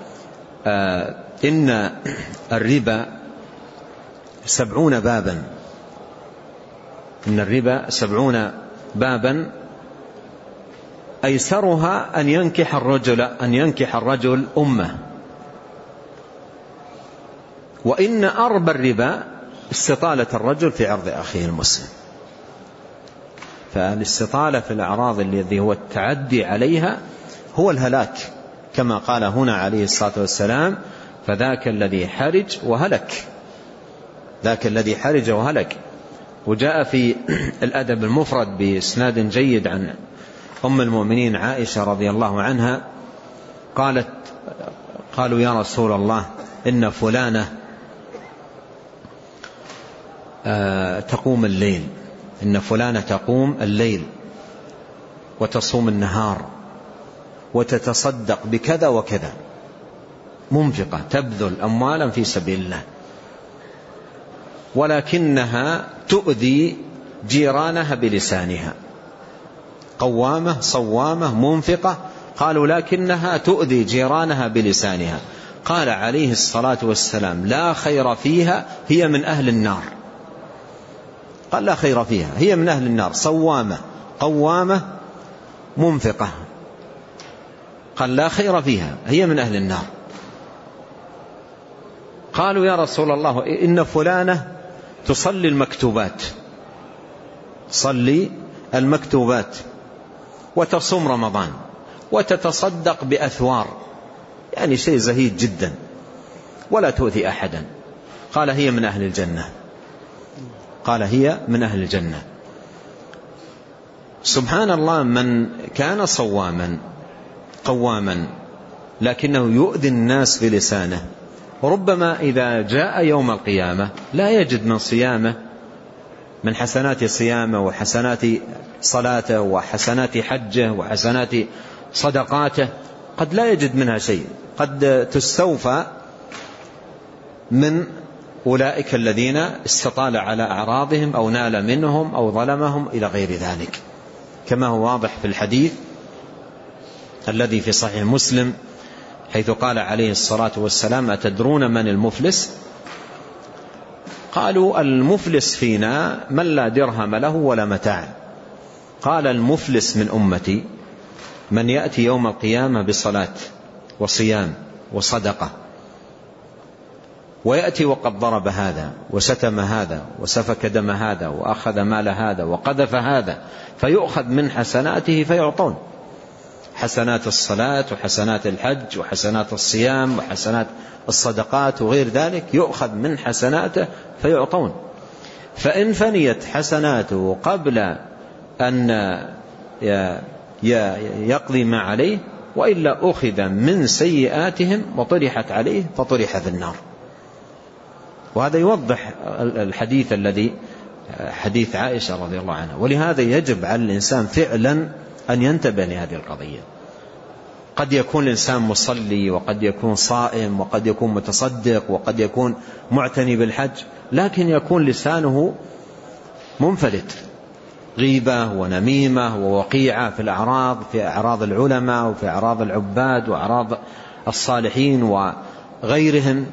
آه إن الربا سبعون بابا. إن الربا سبعون بابا أيسرها أن ينكح الرجل أن ينكح الرجل أمه. وإن أربى الربا استطالة الرجل في عرض أخيه المسلم. فالاستطالة في الأعراض الذي هو التعدي عليها هو الهلاك كما قال هنا عليه الصلاة والسلام فذاك الذي حرج وهلك ذاك الذي حرج وهلك. وجاء في الأدب المفرد بإسناد جيد عن أم المؤمنين عائشة رضي الله عنها قالت قالوا يا رسول الله إن فلانة آه، تقوم الليل إن فلانة تقوم الليل وتصوم النهار وتتصدق بكذا وكذا. منفقة تبذل أموالا في سبيل الله. ولكنها تؤذي جيرانها بلسانها. قوامة صوامة منفقة قالوا لكنها تؤذي جيرانها بلسانها. قال عليه الصلاة والسلام لا خير فيها هي من أهل النار. قال لا خير فيها هي من أهل النار. صوامة قوامة منفقة. قال لا خير فيها هي من أهل النار. قالوا يا رسول الله إن فلانة تصلي المكتوبات. تصلي المكتوبات. وتصوم رمضان وتتصدق بأثوار يعني شيء زهيد جدا ولا تؤذي أحدا. قال هي من أهل الجنة. قال هي من أهل الجنة. سبحان الله من كان صواما قواما لكنه يؤذي الناس بلسانه. ربما إذا جاء يوم القيامة لا يجد من صيامه من حسنات صيامه وحسنات صلاته وحسنات حجه وحسنات صدقاته قد لا يجد منها شيء. قد تستوفى من أولئك الذين استطال على أعراضهم أو نال منهم أو ظلمهم إلى غير ذلك. كما هو واضح في الحديث الذي في صحيح مسلم حيث قال عليه الصلاة والسلام أتدرون من المفلس؟ قالوا المفلس فينا من لا درهم له ولا متاع. قال المفلس من أمتي من يأتي يوم القيامة بصلاة وصيام وصدقة ويأتي وقد ضرب هذا وشتم هذا وسفك دم هذا وأخذ مال هذا وقذف هذا فيؤخذ من حسناته فيعطون. حسنات الصلاة وحسنات الحج وحسنات الصيام وحسنات الصدقات وغير ذلك يؤخذ من حسناته فيعطون. فإن فنيت حسناته قبل أن يقضي ما عليه وإلا أخذ من سيئاتهم وطرحت عليه فطرح في النار. وهذا يوضح الحديث الذي حديث عائشة رضي الله عنها. ولهذا يجب على الإنسان فعلا أن ينتبه لهذه القضية. قد يكون الإنسان مصلي وقد يكون صائم وقد يكون متصدق وقد يكون معتني بالحج لكن يكون لسانه منفلت. غيبة ونميمة ووقيعة في الأعراض في أعراض العلماء وفي أعراض العباد وأعراض الصالحين وغيرهم.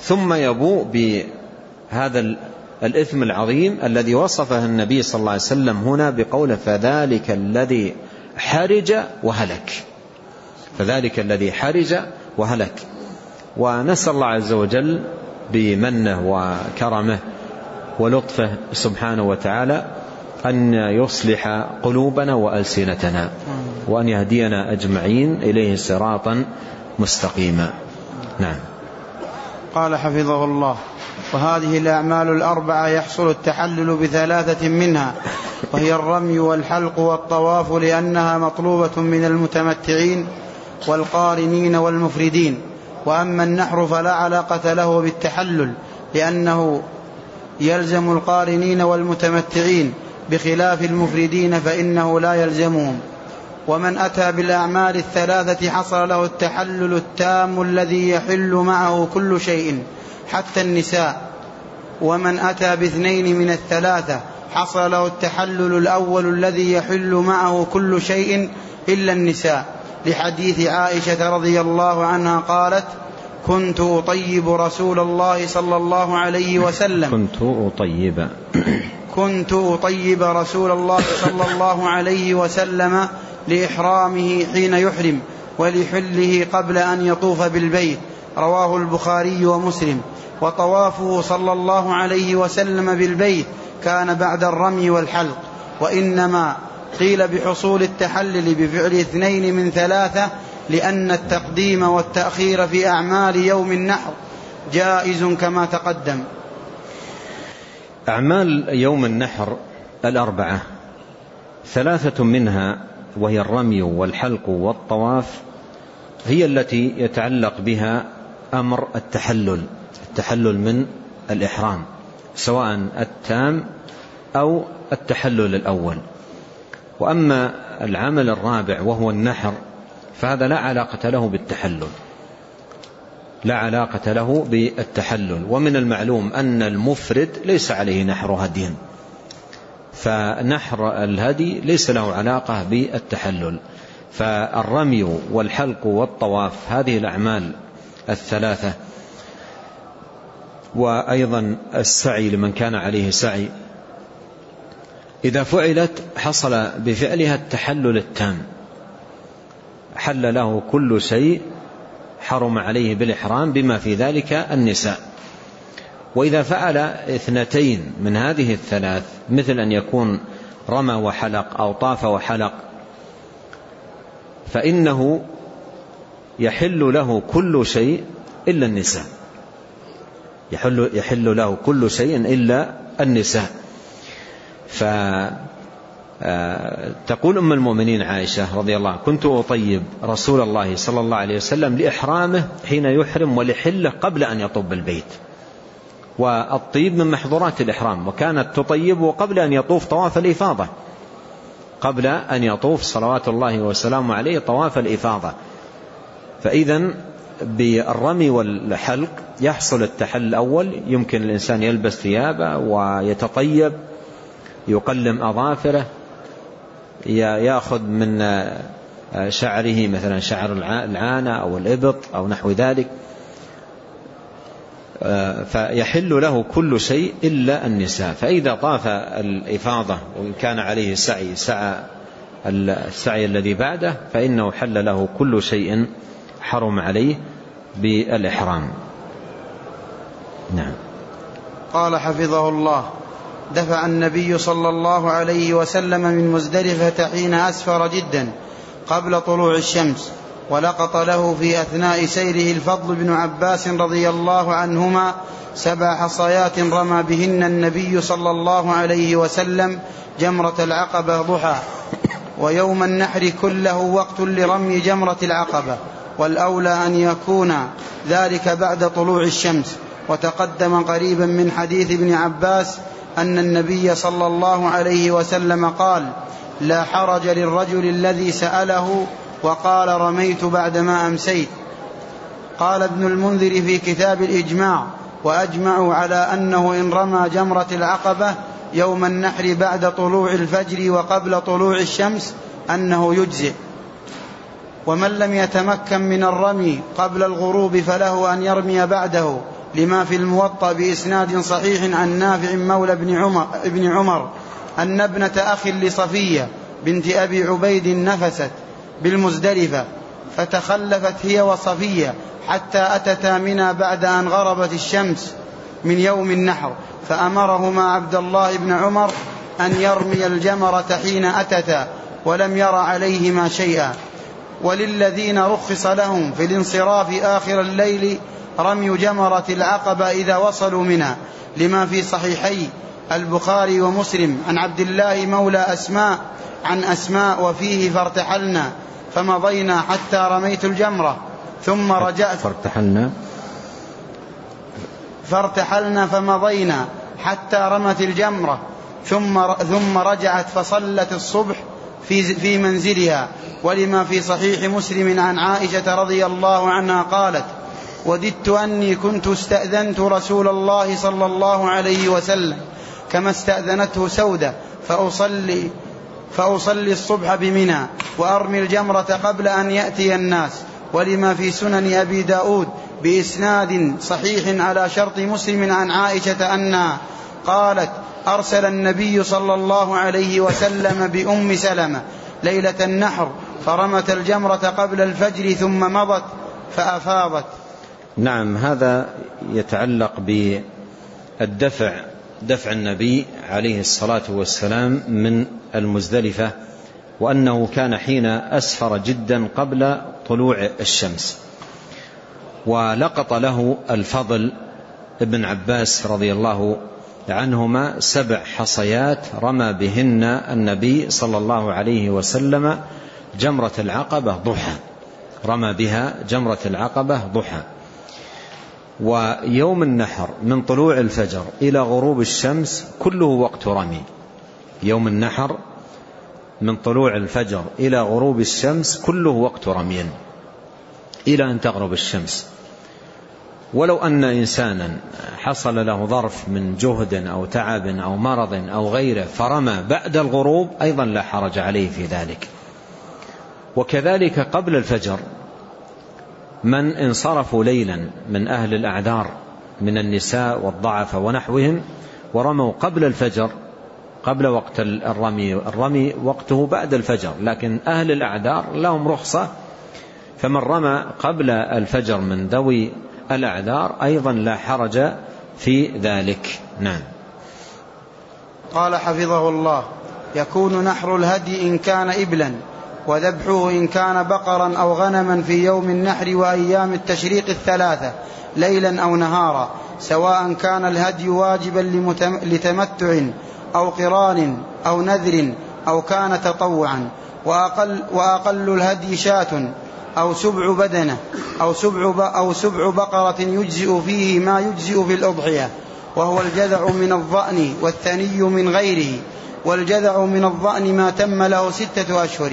ثم يبوء بهذا الإثم العظيم الذي وصفه النبي صلى الله عليه وسلم هنا بقوله فذلك الذي حرج وهلك. فذلك الذي حرج وهلك. ونسأل الله عز وجل بمنه وكرمه ولطفه سبحانه وتعالى أن يصلح قلوبنا وألسنتنا وأن يهدينا أجمعين إليه صراطا مستقيما. نعم. قال حفظه الله. وهذه الأعمال الأربعة يحصل التحلل بثلاثة منها وهي الرمي والحلق والطواف لأنها مطلوبة من المتمتعين والقارنين والمفردين. وأما النحر فلا علاقة له بالتحلل لأنه يلزم القارنين والمتمتعين بخلاف المفردين فإنه لا يلزمهم. ومن أتى بالأعمال الثلاثة حصل له التحلل التام الذي يحل معه كل شيء. حتى النساء. ومن أتى باثنين من الثلاثة حصل له التحلل الأول الذي يحل معه كل شيء إلا النساء. لحديث عائشة رضي الله عنها قالت كنت أطيب رسول الله صلى الله عليه وسلم. كنت أطيب. كنت أطيب رسول الله صلى الله عليه وسلم لإحرامه حين يحرم ولحله قبل أن يطوف بالبيت. رواه البخاري ومسلم. وطوافه صلى الله عليه وسلم بالبيت كان بعد الرمي والحلق. وإنما قيل بحصول التحلل بفعل اثنين من ثلاثة لأن التقديم والتأخير في أعمال يوم النحر جائز كما تقدم. أعمال يوم النحر الأربعة ثلاثة منها وهي الرمي والحلق والطواف هي التي يتعلق بها أمر التحلل. التحلل من الإحرام سواء التام أو التحلل الأول. وأما العمل الرابع وهو النحر فهذا لا علاقة له بالتحلل. لا علاقة له بالتحلل. ومن المعلوم أن المفرد ليس عليه نحر هدي. فنحر الهدي ليس له علاقة بالتحلل. فالرمي والحلق والطواف هذه الأعمال الثلاثة وأيضا السعي لمن كان عليه سعي. إذا فعلت حصل بفعلها التحلل التام. حل له كل شيء حرم عليه بالإحرام بما في ذلك النساء. وإذا فعل اثنتين من هذه الثلاث مثل أن يكون رمى وحلق أو طاف وحلق فإنه يحل له كل شيء إلا النساء. يحل, يحل له كل شيء إلا النساء. فتقول أم المؤمنين عائشة رضي الله عنها كنت أطيب رسول الله صلى الله عليه وسلم لإحرامه حين يحرم ولحله قبل أن يطب البيت. والطيب من محظورات الإحرام وكانت تطيبه قبل أن يطوف طواف الإفاضة. قبل أن يطوف صلوات الله وسلامه عليه طواف الإفاضة. فإذا بالرمي والحلق يحصل التحل الأول. يمكن الإنسان يلبس ثيابه ويتطيب يقلم أظافره يأخذ من شعره مثلا شعر العانة أو الإبط أو نحو ذلك. فيحل له كل شيء إلا النساء. فإذا طاف الإفاضة وإن كان عليه سعي سعى السعي الذي بعده فإنه حل له كل شيء حرم عليه بالإحرام. نعم. قال حفظه الله دفع النبي صلى الله عليه وسلم من مزدلفة حين أسفر جدا قبل طلوع الشمس ولقط له في أثناء سيره الفضل بن عباس رضي الله عنهما سبع حصيات رمى بهن النبي صلى الله عليه وسلم جمرة العقبة ضحى ويوم النحر كله وقت لرمي جمرة العقبة. والأولى أن يكون ذلك بعد طلوع الشمس. وتقدم قريبا من حديث ابن عباس أن النبي صلى الله عليه وسلم قال لا حرج للرجل الذي سأله وقال رميت بعدما أمسيت قال ابن المنذر في كتاب الإجماع وأجمعوا على أنه إن رمى جمرة العقبة يوم النحر بعد طلوع الفجر وقبل طلوع الشمس أنه يجزئ ومن لم يتمكن من الرمي قبل الغروب فله أن يرمي بعده لما في الموطأ بإسناد صحيح عن نافع مولى ابن عمر, ابن عمر أن ابنة أخ لصفية بنت أبي عبيد نفست بالمزدلفة فتخلفت هي وصفية حتى أتتا منى بعد أن غربت الشمس من يوم النحر فأمرهما عبد الله بن عمر أن يرمي الجمرة حين أتتا ولم ير عليهما شيئا. وللذين رخص لهم في الانصراف آخر الليل رمي جمرة العقبة إذا وصلوا منها. لما في صحيحي البخاري ومسلم عن عبد الله مولى أسماء عن أسماء وفيه فارتحلنا فمضينا حتى رميت الجمرة ثم رجعت فارتحلنا. فارتحلنا فمضينا حتى رمت الجمرة ثم ثم رجعت فصلت الصبح في في منزلها. ولما في صحيح مسلم عن عائشة رضي الله عنها قالت وددت أني كنت استأذنت رسول الله صلى الله عليه وسلم كما استأذنته سودة فأصلي فأصلي الصبح بمنى وأرمي الجمرة قبل أن يأتي الناس. ولما في سنن أبي داود بإسناد صحيح على شرط مسلم عن عائشة أنها قالت أرسل النبي صلى الله عليه وسلم بأم سلمة ليلة النحر فرمت الجمرة قبل الفجر ثم مضت فأفاضت. نعم هذا يتعلق بالدفع دفع النبي عليه الصلاة والسلام من المزدلفة وأنه كان حين أسفر جدا قبل طلوع الشمس. ولقط له الفضل ابن عباس رضي الله عنهما سبع حصيات رمى بهن النبي صلى الله عليه وسلم جمرة العقبة ضحى. رمى بها جمرة العقبة ضحى. ويوم النحر من طلوع الفجر إلى غروب الشمس كله وقت رمي. يوم النحر من طلوع الفجر إلى غروب الشمس كله وقت رمي. إلى أن تغرب الشمس. ولو أن إنسانا حصل له ظرف من جهد أو تعب أو مرض أو غيره فرمى بعد الغروب أيضا لا حرج عليه في ذلك. وكذلك قبل الفجر من انصرفوا ليلا من أهل الأعذار من النساء والضعف ونحوهم ورموا قبل الفجر قبل وقت الرمي الرمي وقته بعد الفجر لكن أهل الأعذار لهم رخصة فمن رمى قبل الفجر من ذوي الأعذار أيضا لا حرج في ذلك. نعم. قال حفظه الله يكون نحر الهدي إن كان إبلا وذبحه إن كان بقرا أو غنما في يوم النحر وأيام التشريق الثلاثة ليلا أو نهارا سواء كان الهدي واجبا لتمتع أو قران أو نذر أو كان تطوعا وأقل, وأقل الهدي شاة أو سبع بدنة أو سبع, أو سبع بقرة يجزئ فيه ما يجزئ في الأضحية وهو الجذع من الظأن والثني من غيره والجذع من الظأن ما تم له ستة أشهر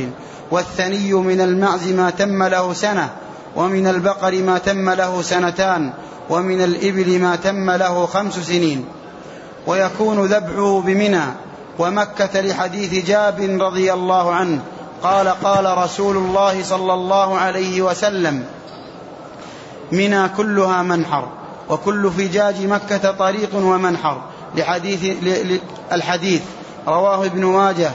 والثني من المعز ما تم له سنة ومن البقر ما تم له سنتان ومن الإبل ما تم له خمس سنين. ويكون ذبحه بمنى ومكة لحديث جاب رضي الله عنه قال قال رسول الله صلى الله عليه وسلم منى كلها منحر وكل فجاج مكة طريق ومنحر. لحديث الحديث رواه ابن ماجه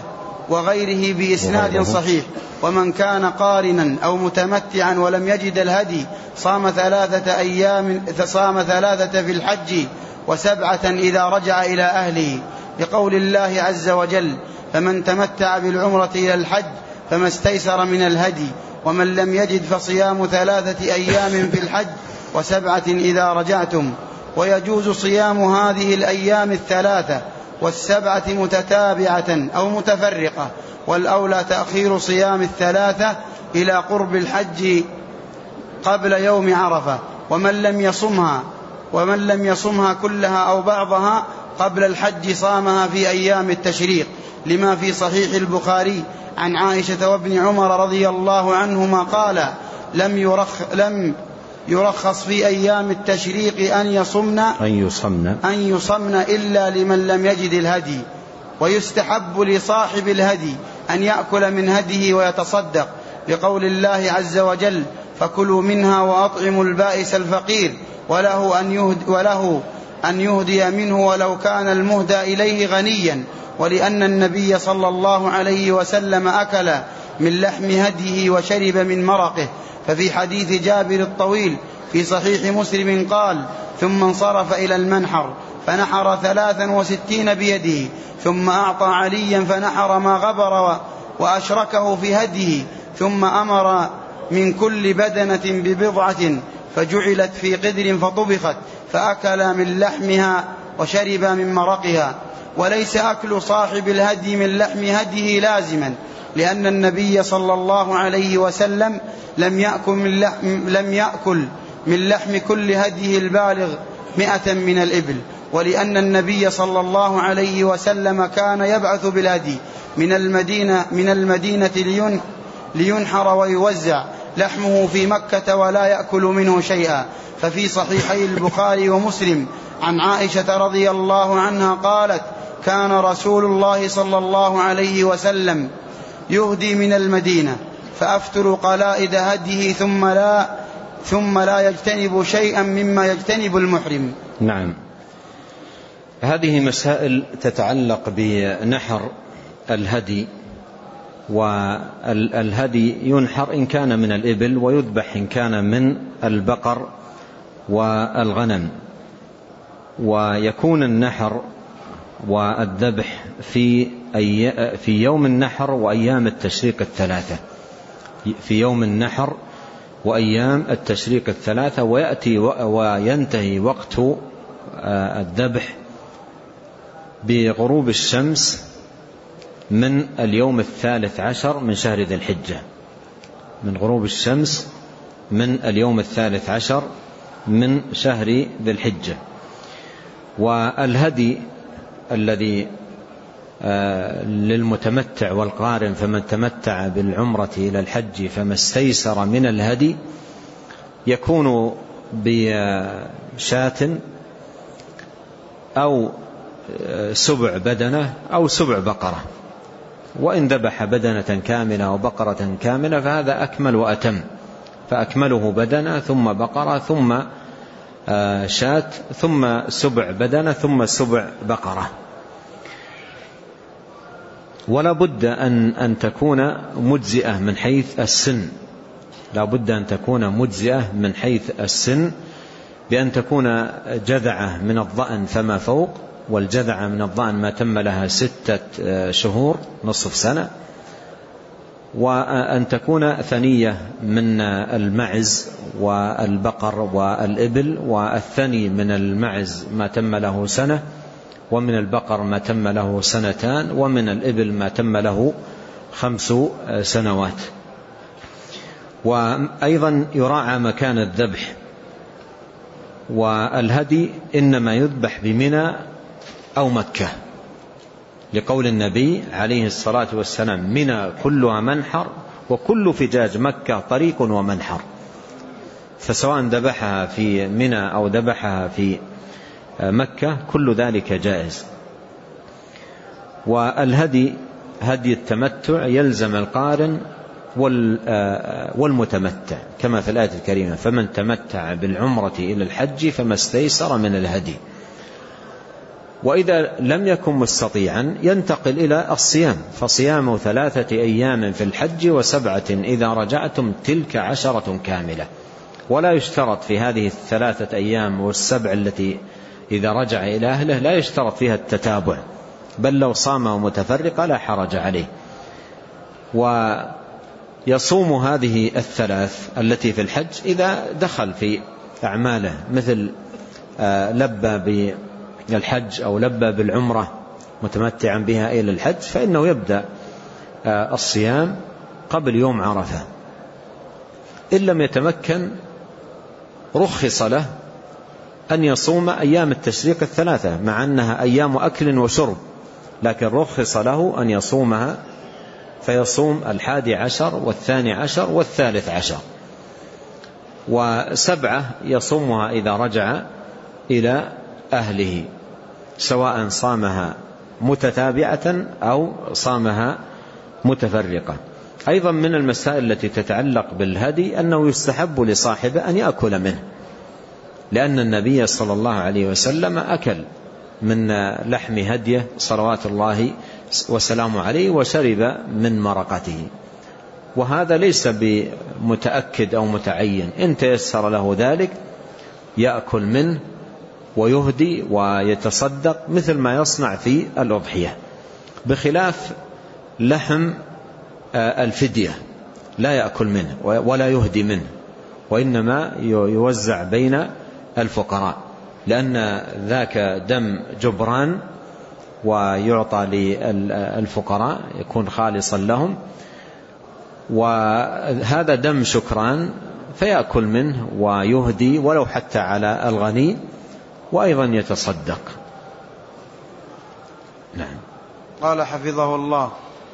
وغيره بإسناد صحيح. ومن كان قارنا أو متمتعا ولم يجد الهدي صام ثلاثة أيام صام ثلاثة في الحج وسبعة إذا رجع إلى أهله. بقول الله عز وجل فمن تمتع بالعمرة إلى الحج فما استيسر من الهدي ومن لم يجد فصيام ثلاثة أيام في الحج وسبعة إذا رجعتم ويجوز صيام هذه الأيام الثلاثة والسبعة متتابعة أو متفرقة والأولى تأخير صيام الثلاثة إلى قرب الحج قبل يوم عرفة ومن لم يصمها ومن لم يصمها كلها أو بعضها قبل الحج صامها في أيام التشريق لما في صحيح البخاري عن عائشة وابن عمر رضي الله عنهما قال لم يرخ لم يرخص في أيام التشريق أن يصمن أن يصمن. أن يصمن إلا لمن لم يجد الهدي ويستحب لصاحب الهدي أن يأكل من هديه ويتصدق بقول الله عز وجل فكلوا منها وأطعموا البائس الفقير وله أن يهدي, وله أن يهدي منه ولو كان المهدى إليه غنيا ولأن النبي صلى الله عليه وسلم أكل من لحم هديه وشرب من مرقه. ففي حديث جابر الطويل في صحيح مسلم قال ثم انصرف إلى المنحر فنحر ثلاثا وستين بيده ثم أعطى عليا فنحر ما غبر وأشركه في هديه ثم أمر من كل بدنة ببضعة فجعلت في قدر فطبخت. فأكل من لحمها وشرب من مرقها. وليس أكل صاحب الهدي من لحم هديه لازما لأن النبي صلى الله عليه وسلم لم يأكل من لحم, لم يأكل من لحم كل هديه البالغ مئة من الإبل. ولأن النبي صلى الله عليه وسلم كان يبعث بالهدي من المدينة من المدينة لين لينحر ويوزع. لحمه في مكة ولا يأكل منه شيئا. ففي صحيحي البخاري ومسلم عن عائشة رضي الله عنها قالت كان رسول الله صلى الله عليه وسلم يهدي من المدينة فأفتر قلائد هديه ثم لا ثم لا يجتنب شيئا مما يجتنب المحرم. نعم. هذه مسائل تتعلق بنحر الهدي. والهدي ينحر إن كان من الإبل ويذبح إن كان من البقر والغنم. ويكون النحر والذبح في, في يوم النحر وأيام التشريق الثلاثة. في يوم النحر وأيام التشريق الثلاثة ويأتي وينتهي وقت آه، الذبح بغروب الشمس من اليوم الثالث عشر من شهر ذي الحجة. من غروب الشمس من اليوم الثالث عشر من شهر ذي الحجة. والهدي الذي آه، للمتمتع والقارن فمن تمتع بالعمرة إلى الحج فما استيسر من الهدي يكون بشاة أو آه، سبع بدنة أو سبع بقرة. وإن ذبح بدنة كاملة أو بقرة كاملة فهذا أكمل وأتم. فأكمله بدنة ثم بقرة ثم آه، شاة ثم سبع بدنة ثم سبع بقرة. ولا بد أن, أن تكون مجزئة من حيث السن. لا بد أن تكون مجزئة من حيث السن بأن تكون جذعة من الضأن فما فوق. والجذعة من الضأن ما تم لها ستة آه، شهور نصف سنة. وأن تكون ثنية من المعز والبقر والإبل والثني من المعز ما تم له سنة ومن البقر ما تم له سنتان ومن الإبل ما تم له خمس سنوات. وأيضا يراعى مكان الذبح. والهدي إنما يذبح بمنى أو مكة. لقول النبي عليه الصلاة والسلام منى كلها منحر وكل فجاج مكة طريق ومنحر. فسواء ذبحها في منى أو ذبحها في مكة كل ذلك جائز. والهدي هدي التمتع يلزم القارن والمتمتع كما في الآية الكريمة فمن تمتع بالعمرة إلى الحج فما استيسر من الهدي. وإذا لم يكن مستطيعا ينتقل إلى الصيام فصيام ثلاثة أيام في الحج وسبعة إذا رجعتم تلك عشرة كاملة. ولا يشترط في هذه الثلاثة أيام والسبع التي إذا رجع إلى أهله لا يشترط فيها التتابع بل لو صام متفرقة لا حرج عليه. ويصوم هذه الثلاث التي في الحج إذا دخل في أعماله مثل آه، لبى بالحج أو لبى بالعمرة متمتعا بها إلى الحج فإنه يبدأ آه، الصيام قبل يوم عرفة. إن لم يتمكن رخص له أن يصوم أيام التشريق الثلاثة مع أنها أيام أكل وشرب لكن رخص له أن يصومها فيصوم الحادي عشر والثاني عشر والثالث عشر. وسبعة يصومها إذا رجع إلى أهله. سواء صامها متتابعة أو صامها متفرقة. أيضا من المسائل التي تتعلق بالهدي أنه يستحب لصاحبه أن يأكل منه لأن النبي صلى الله عليه وسلم أكل من لحم هديه صلوات الله وسلامه عليه وشرب من مرقته. وهذا ليس بمتأكد أو متعين إن تيسر له ذلك يأكل منه ويهدي ويتصدق مثل ما يصنع في الأضحية بخلاف لحم آه، الفدية لا يأكل منه ولا يهدي منه وإنما يوزع بين الفقراء لأن ذاك دم جبران ويعطى للفقراء يكون خالصا لهم وهذا دم شكران فيأكل منه ويهدي ولو حتى على الغني. وأيضا يتصدق. نعم. قال حفظه الله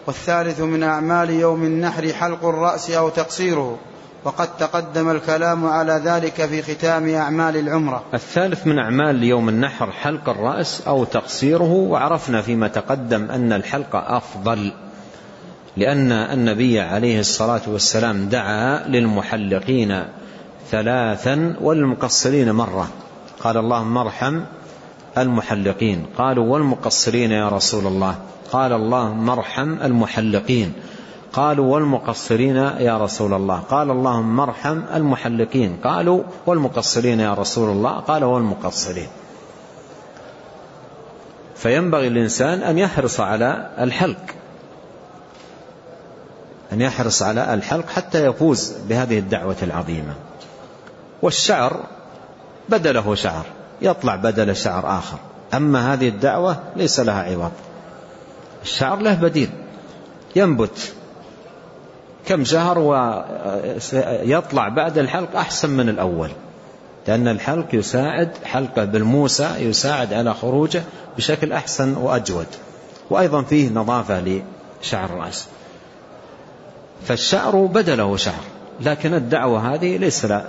والثالث من أعمال يوم النحر حلق الرأس أو تقصيره وقد تقدم الكلام على ذلك في ختام أعمال العمرة. الثالث من أعمال يوم النحر حلق الرأس أو تقصيره وعرفنا فيما تقدم أن الحلق أفضل لأن النبي عليه الصلاة والسلام دعا للمحلقين ثلاثا والمقصرين مرة. قال اللهم ارحم المحلقين. قالوا والمقصرين يا رسول الله. قال اللهم ارحم المحلقين. قالوا والمقصرين يا رسول الله. قال اللهم ارحم المحلقين. قالوا والمقصرين يا رسول الله. قال والمقصرين. فينبغي الإنسان أن يحرص على الحلق. أن يحرص على الحلق حتى يفوز بهذه الدعوة العظيمة. والشعر بدله شعر يطلع بدل شعر آخر. أما هذه الدعوة ليس لها عوض. الشعر له بديل. ينبت. كم شهر ويطلع بعد الحلق أحسن من الأول. لأن الحلق يساعد حلقة بالموسى يساعد على خروجه بشكل أحسن وأجود. وأيضا فيه نظافة لشعر الرأس. فالشعر بدله شعر لكن الدعوة هذه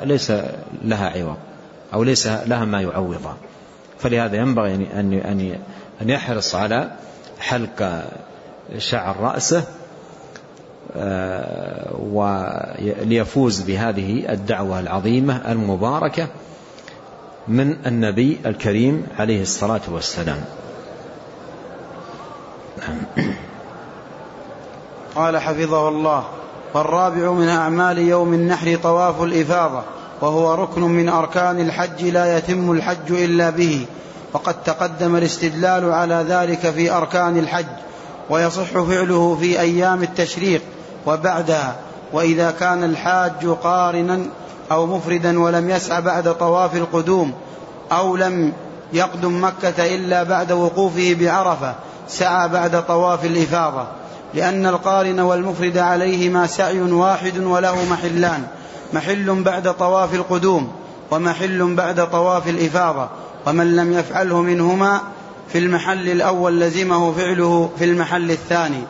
ليس لها عوض. أو ليس لها ما يعوضها. فلهذا ينبغي أن أن أن يحرص على حلق شعر رأسه آه، وليفوز بهذه الدعوة العظيمة المباركة من النبي الكريم عليه الصلاة والسلام. قال حفظه الله والرابع من أعمال يوم النحر طواف الإفاضة. وهو ركن من أركان الحج لا يتم الحج إلا به وقد تقدم الاستدلال على ذلك في أركان الحج ويصح فعله في أيام التشريق وبعدها وإذا كان الحاج قارنا أو مفردا ولم يسع بعد طواف القدوم أو لم يقدم مكة إلا بعد وقوفه بعرفة سعى بعد طواف الإفاضة لأن القارن والمفرد عليهما سعي واحد وله محلان. محل بعد طواف القدوم ومحل بعد طواف الإفاضة ومن لم يفعله منهما في المحل الأول لزمه فعله في المحل الثاني.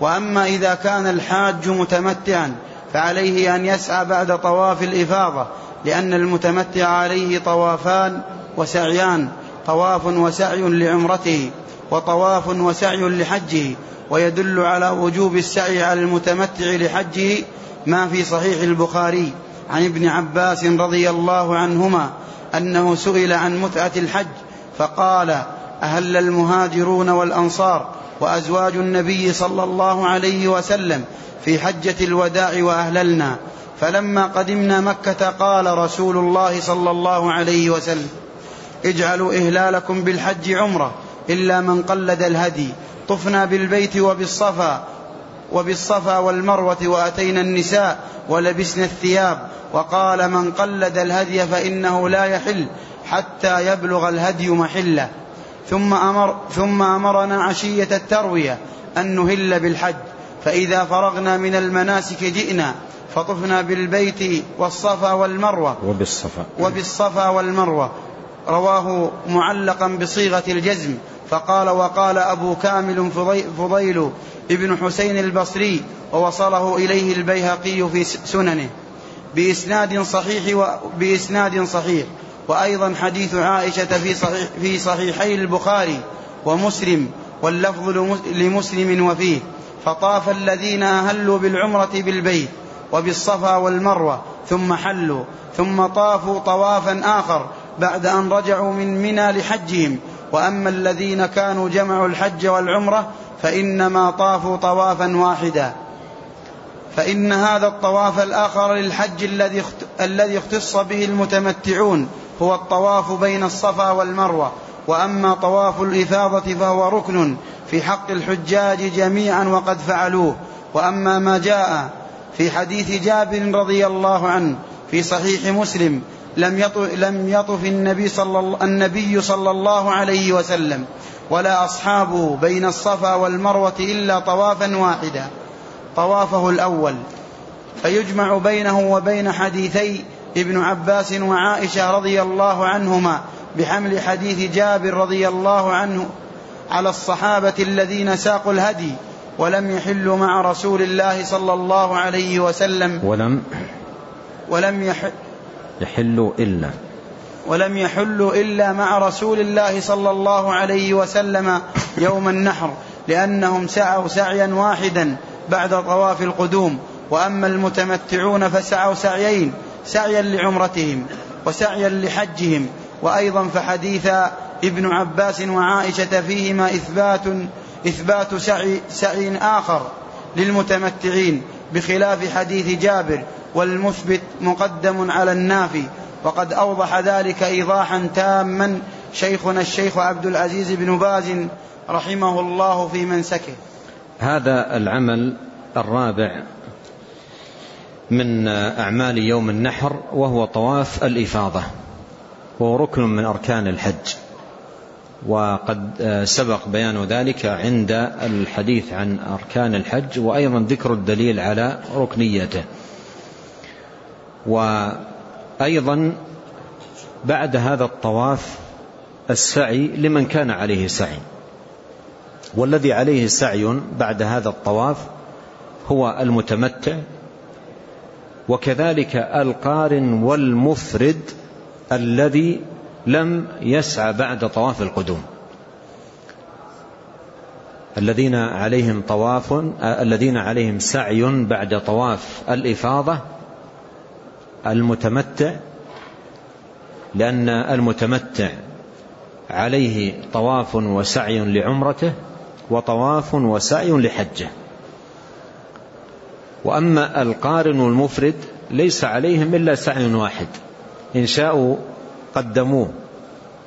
وأما إذا كان الحاج متمتعا فعليه أن يسعى بعد طواف الإفاضة لأن المتمتع عليه طوافان وسعيان طواف وسعي لعمرته وطواف وسعي لحجه ويدل على وجوب السعي على المتمتع لحجه ما في صحيح البخاري عن ابن عباس رضي الله عنهما أنه سئل عن متعة الحج فقال أهل المهاجرون والأنصار وأزواج النبي صلى الله عليه وسلم في حجة الوداع وأهللنا. فلما قدمنا مكة قال رسول الله صلى الله عليه وسلم اجعلوا إهلالكم بالحج عمرة إلا من قلد الهدي طفنا بالبيت وبالصفا وبالصفا والمروة وأتينا النساء ولبسنا الثياب وقال من قلد الهدي فإنه لا يحل حتى يبلغ الهدي محلة. ثم, أمر ثم أمرنا عشية التروية أن نهل بالحج. فإذا فرغنا من المناسك جئنا فطفنا بالبيت والصفا والمروة. وبالصفا. وبالصفا والمروة. رواه معلقا بصيغة الجزم. فقال وقال أبو كامل فضيل ابن حسين البصري ووصله إليه البيهقي في سننه. بإسناد صحيح و... بإسناد صحيح. وأيضا حديث عائشة في صحيح في صحيحي البخاري ومسلم واللفظ لمسلم وفيه. فطاف الذين أهلوا بالعمرة بالبيت وبالصفا والمروة ثم حلوا. ثم طافوا طوافا آخر بعد أن رجعوا من منى لحجهم. وأما الذين كانوا جمعوا الحج والعمرة فإنما طافوا طوافا واحدا. فإن هذا الطواف الآخر للحج الذي اختص به المتمتعون هو الطواف بين الصفا والمروة. وأما طواف الإفاضة فهو ركن في حق الحجاج جميعا وقد فعلوه. وأما ما جاء في حديث جابر رضي الله عنه في صحيح مسلم لم يطف, لم يطف النبي, صلى النبي صلى الله عليه وسلم ولا أصحابه بين الصفا والمروة إلا طوافا واحدا. طوافه الأول. فيجمع بينه وبين حديثي ابن عباس وعائشة رضي الله عنهما بحمل حديث جابر رضي الله عنه على الصحابة الذين ساقوا الهدي ولم يحلوا مع رسول الله صلى الله عليه وسلم. ولم ولم يح يحلوا إلا. ولم يحلوا إلا مع رسول الله صلى الله عليه وسلم يوم النحر لأنهم سعوا سعيا واحدا بعد طواف القدوم. وأما المتمتعون فسعوا سعيين سعيا لعمرتهم وسعيا لحجهم. وأيضا فحديث ابن عباس وعائشة فيهما إثبات إثبات سعي, سعي آخر للمتمتعين. بخلاف حديث جابر والمثبت مقدم على النافي وقد أوضح ذلك إيضاحا تاما شيخنا الشيخ عبد العزيز بن باز رحمه الله في منسكه. هذا العمل الرابع من أعمال يوم النحر وهو طواف الإفاضة وهو ركن من أركان الحج. وقد سبق بيان ذلك عند الحديث عن أركان الحج وأيضا ذكر الدليل على ركنيته. وأيضا بعد هذا الطواف السعي لمن كان عليه سعي. والذي عليه سعي بعد هذا الطواف هو المتمتع وكذلك القارن والمفرد الذي لم يسعى بعد طواف القدوم. الذين عليهم طواف الذين عليهم سعي بعد طواف الإفاضة المتمتع لأن المتمتع عليه طواف وسعي لعمرته وطواف وسعي لحجه. وأما القارن والمفرد ليس عليهم إلا سعي واحد. إن شاءوا قدموه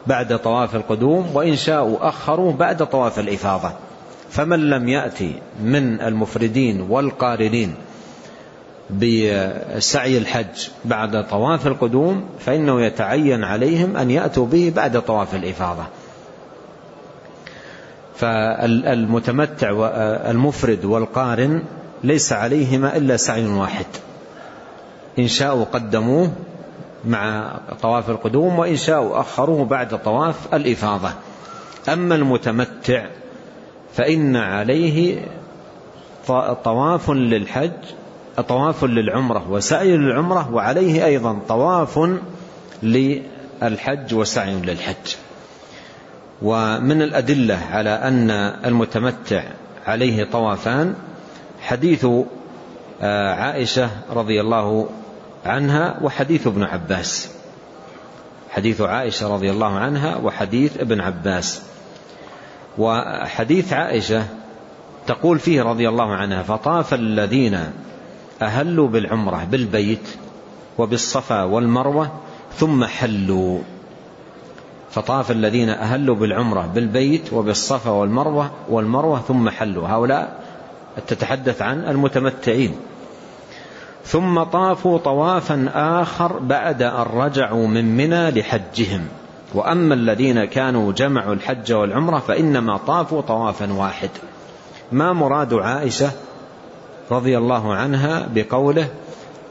بعد طواف القدوم وإن شاءوا أخروا بعد طواف الإفاضة. فمن لم يأتي من المفردين والقارنين بسعي الحج بعد طواف القدوم فإنه يتعين عليهم أن يأتوا به بعد طواف الإفاضة. فالمتمتع والمفرد والقارن ليس عليهما إلا سعي واحد. إن شاءوا قدموه مع طواف القدوم وإن شاءوا أخروه بعد طواف الإفاضة. أما المتمتع فإن عليه طواف للحج طواف للعمرة وسعي للعمرة وعليه أيضا طواف للحج وسعي للحج. ومن الأدلة على أن المتمتع عليه طوافان حديث آه، عائشة رضي الله عنها وحديث ابن عباس. حديث عائشة رضي الله عنها وحديث ابن عباس. وحديث عائشة تقول فيه رضي الله عنها فطاف الذين أهلوا بالعمرة بالبيت وبالصفا والمروة ثم حلوا. فطاف الذين أهلوا بالعمرة بالبيت وبالصفا والمروة والمروة ثم حلوا. هؤلاء تتحدث عن المتمتعين. ثم طافوا طوافا آخر بعد أن رجعوا من منى لحجهم. وأما الذين كانوا جمعوا الحج والعمرة فإنما طافوا طوافا واحد. ما مراد عائشة رضي الله عنها بقوله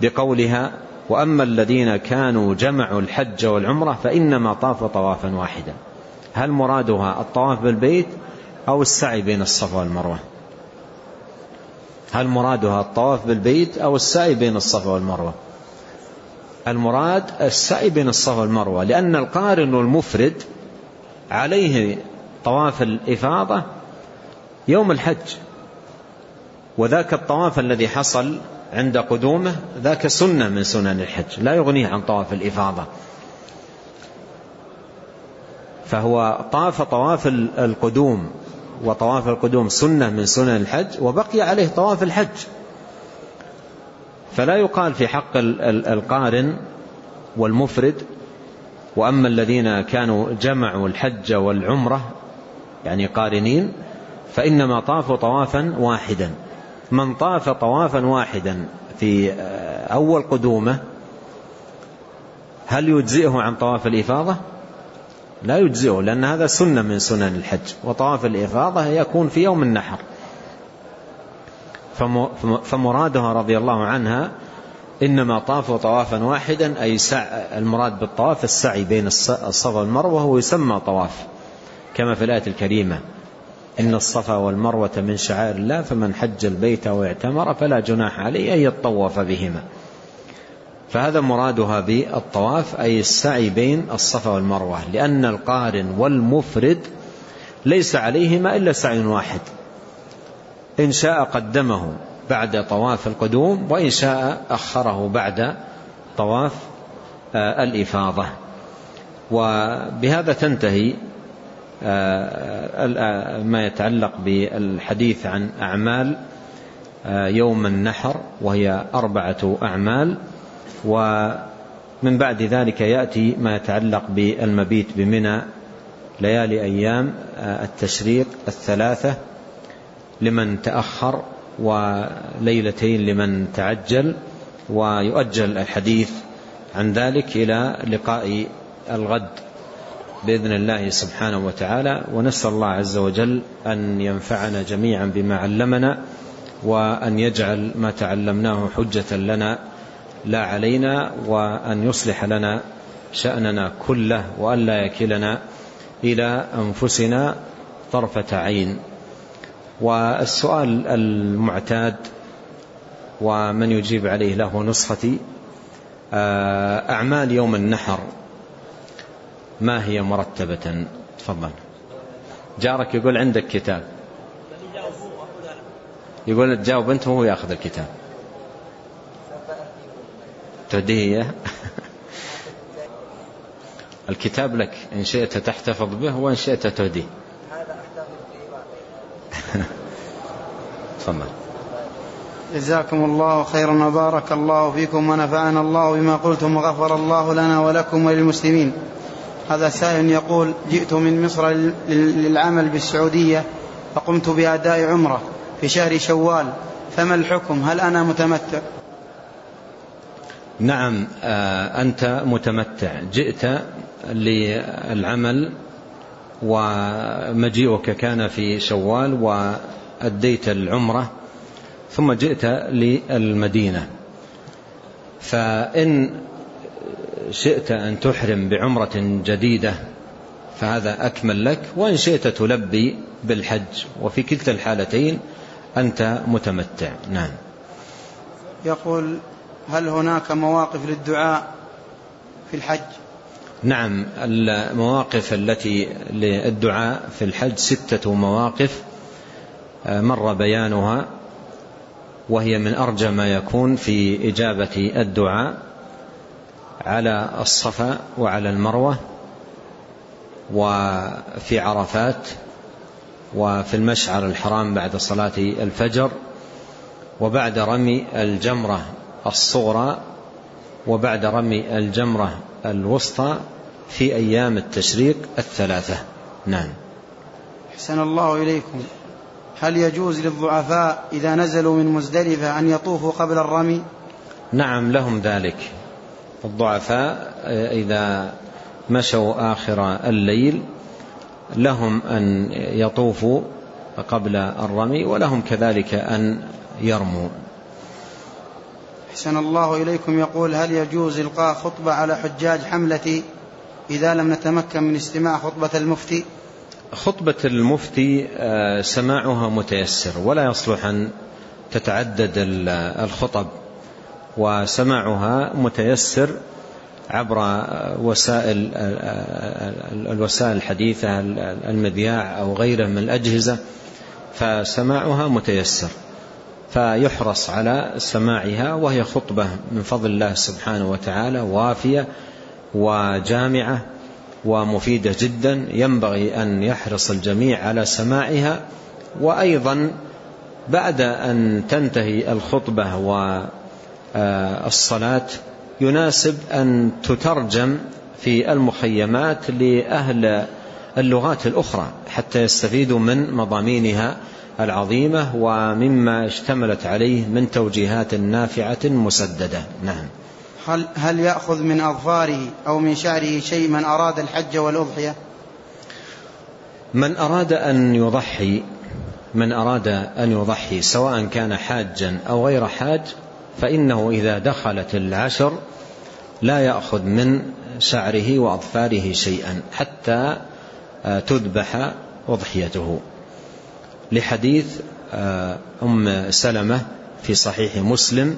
بقولها وأما الذين كانوا جمعوا الحج والعمرة فإنما طافوا طوافا واحدا. هل مرادها الطواف بالبيت أو السعي بين الصفا والمروة؟ هل مرادها الطواف بالبيت أو السعي بين الصفا والمروة؟ المراد السعي بين الصفا والمروة لأن القارن والمفرد عليه طواف الإفاضة يوم الحج وذاك الطواف الذي حصل عند قدومه ذاك سنة من سنن الحج لا يغنيه عن طواف الإفاضة. فهو طاف طواف القدوم وطواف القدوم سنة من سنن الحج وبقي عليه طواف الحج. فلا يقال في حق القارن والمفرد وأما الذين كانوا جمعوا الحج والعمرة يعني قارنين فإنما طافوا طوافا واحدا. من طاف طوافا واحدا في أول قدومه هل يجزئه عن طواف الإفاضة؟ لا يجزئه لأن هذا سنة من سنن الحج وطواف الإفاضة يكون في يوم النحر. فمرادها رضي الله عنها إنما طافوا طوافا واحدا أي المراد بالطواف السعي بين الصفا والمروة وهو يسمى طواف كما في الآية الكريمة. إن الصفا والمروة من شعائر الله فمن حج البيت واعتمر فلا جناح عليه أن يطوف بهما. فهذا مرادها بالطواف أي السعي بين الصفا والمروة لأن القارن والمفرد ليس عليهما إلا سعي واحد. إن شاء قدمه بعد طواف القدوم وإن شاء أخره بعد طواف آه، الإفاضة. وبهذا تنتهي آه، ما يتعلق بالحديث عن أعمال يوم النحر وهي أربعة أعمال. ومن بعد ذلك يأتي ما يتعلق بالمبيت بمنى ليالي أيام التشريق الثلاثة لمن تأخر وليلتين لمن تعجل ويؤجل الحديث عن ذلك إلى لقاء الغد بإذن الله سبحانه وتعالى. ونسأل الله عز وجل أن ينفعنا جميعا بما علمنا وأن يجعل ما تعلمناه حجة لنا لا علينا وأن يصلح لنا شأننا كله وأن لا يكلنا إلى أنفسنا طرفة عين. والسؤال المعتاد ومن يجيب عليه له نسختي أعمال يوم النحر ما هي مرتبة؟ تفضل. جارك يقول عندك كتاب. يقول تجاوب أنت وهو يأخذ الكتاب. تهديه الكتاب لك إن شئت تحتفظ به وإن شئت تهديه تفضل. جزاكم الله خيرا وبارك الله فيكم ونفعنا الله بما قلتم وغفر الله لنا ولكم وللمسلمين. هذا سائل يقول جئت من مصر للعمل بالسعودية فقمت بأداء عمرة في شهر شوال فما الحكم؟ هل أنا متمتع؟ نعم أنت متمتع. جئت للعمل ومجيئك كان في شوال وأديت العمرة ثم جئت للمدينة. فإن شئت أن تحرم بعمرة جديدة فهذا أكمل لك وإن شئت تلبي بالحج. وفي كلتا الحالتين أنت متمتع. نعم. يقول هل هناك مواقف للدعاء في الحج؟ نعم المواقف التي للدعاء في الحج ستة مواقف مر بيانها وهي من أرجى ما يكون في إجابة الدعاء على الصفا وعلى المروة وفي عرفات وفي المشعر الحرام بعد صلاة الفجر وبعد رمي الجمرة الصغرى وبعد رمي الجمرة الوسطى في أيام التشريق الثلاثة. نعم. حسن الله إليكم. هل يجوز للضعفاء إذا نزلوا من مزدلفة أن يطوفوا قبل الرمي؟ نعم لهم ذلك. الضعفاء إذا مشوا آخر الليل لهم أن يطوفوا قبل الرمي ولهم كذلك أن يرموا. أحسن الله إليكم. يقول هل يجوز إلقاء خطبة على حجاج حملتي إذا لم نتمكن من استماع خطبة المفتي؟ خطبة المفتي سماعها متيسر ولا يصلح أن تتعدد الخطب وسماعها متيسر عبر وسائل الوسائل الحديثة المذياع أو غيره من الأجهزة فسماعها متيسر. فيحرص على سماعها وهي خطبة من فضل الله سبحانه وتعالى وافية وجامعة ومفيدة جدا. ينبغي أن يحرص الجميع على سماعها. وأيضا بعد أن تنتهي الخطبة والصلاة يناسب أن تترجم في المخيمات لأهل اللغات الأخرى حتى يستفيدوا من مضامينها العظيمة ومما اشتملت عليه من توجيهات نافعة مسددة. نعم. هل, هل يأخذ من أظفاره أو من شعره شيء من أراد الحج والأضحية؟ من أراد أن يضحي من أراد أن يضحي سواء كان حاجا أو غير حاج فإنه إذا دخلت العشر لا يأخذ من شعره وأظفاره شيئا حتى تذبح أضحيته. لحديث أم سلمة في صحيح مسلم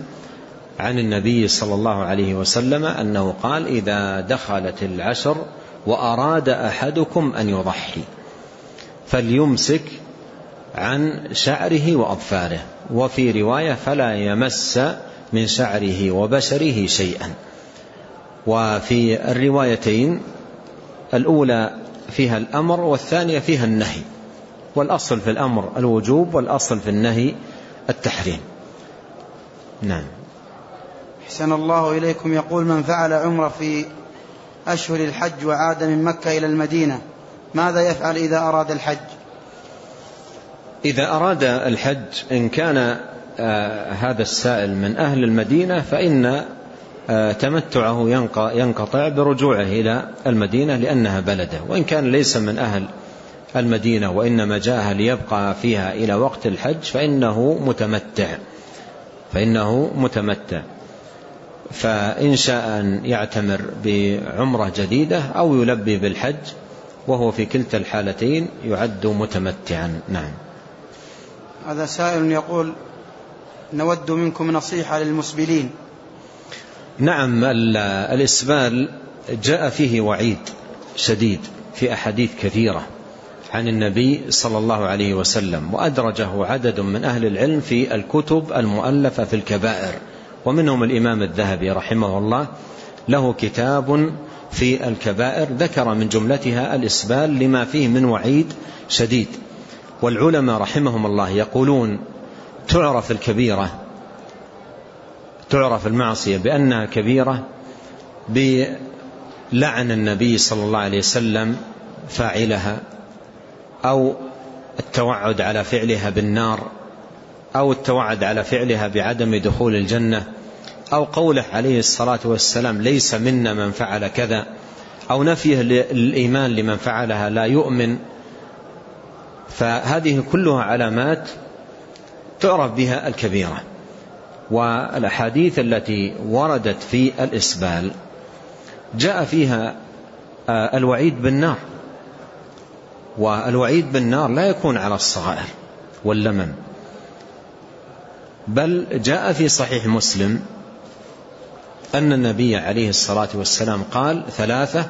عن النبي صلى الله عليه وسلم أنه قال إذا دخلت العشر وأراد أحدكم أن يضحي فليمسك عن شعره وأظفاره. وفي رواية فلا يمس من شعره وبشره شيئا. وفي الروايتين الأولى فيها الأمر والثانية فيها النهي. والأصل في الأمر الوجوب والأصل في النهي التحريم. نعم. أحسن الله إليكم. يقول من فعل عمرة في أشهر الحج وعاد من مكة إلى المدينة ماذا يفعل إذا أراد الحج؟ إذا أراد الحج إن كان آه هذا السائل من أهل المدينة فإن تمتعه ينقطع برجوعه إلى المدينة لأنها بلده. وإن كان ليس من أهل المدينة وإنما جاءها ليبقى فيها إلى وقت الحج فإنه متمتع. فإنه متمتع. فإن شاء أن يعتمر بعمرة جديدة أو يلبي بالحج وهو في كلتا الحالتين يعد متمتعا. نعم. هذا سائل يقول نود منكم نصيحة للمسبلين. نعم الإسبال جاء فيه وعيد شديد في أحاديث كثيرة عن النبي صلى الله عليه وسلم وأدرجه عدد من أهل العلم في الكتب المؤلفة في الكبائر ومنهم الإمام الذهبي رحمه الله له كتاب في الكبائر ذكر من جملتها الإسبال لما فيه من وعيد شديد. والعلماء رحمهم الله يقولون تعرف الكبيرة تعرف المعصية بأنها كبيرة بلعن النبي صلى الله عليه وسلم فاعلها أو التوعد على فعلها بالنار أو التوعد على فعلها بعدم دخول الجنة أو قوله عليه الصلاة والسلام ليس منا من فعل كذا أو نفيه الإيمان لمن فعلها لا يؤمن فهذه كلها علامات تعرف بها الكبيرة والأحاديث التي وردت في الإسبال جاء فيها الوعيد بالنار. والوعيد بالنار لا يكون على الصغائر واللمم. بل جاء في صحيح مسلم أن النبي عليه الصلاة والسلام قال ثلاثة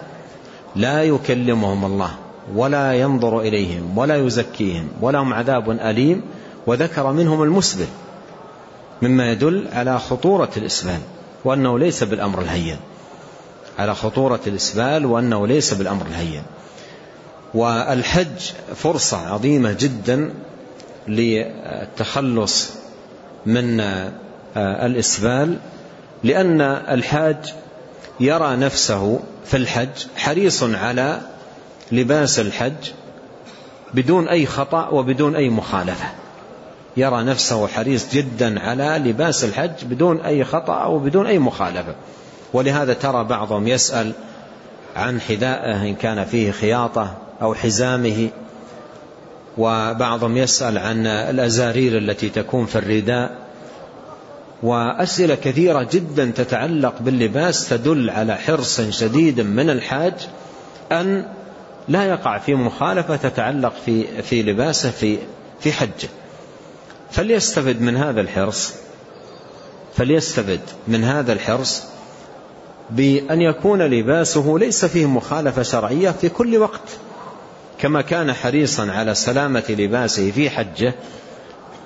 لا يكلمهم الله ولا ينظر إليهم ولا يزكيهم ولهم عذاب أليم وذكر منهم المسبل مما يدل على خطورة الإسبال وأنه ليس بالأمر الهين. على خطورة الإسبال وأنه ليس بالأمر الهين. والحج فرصة عظيمة جدا للتخلص من الإسبال لأن الحاج يرى نفسه في الحج حريص على لباس الحج بدون أي خطأ وبدون أي مخالفة. يرى نفسه حريص جدا على لباس الحج بدون أي خطأ وبدون أي مخالفة. ولهذا ترى بعضهم يسأل عن حذائه إن كان فيه خياطة أو حزامه. وبعضهم يسأل عن الأزارير التي تكون في الرداء. وأسئلة كثيرة جدا تتعلق باللباس تدل على حرص شديد من الحاج أن لا يقع في مخالفة تتعلق في في لباسه في في حجه. فليستفد من هذا الحرص فليستفد من هذا الحرص بأن يكون لباسه ليس فيه مخالفة شرعية في كل وقت. كما كان حريصا على سلامة لباسه في حجه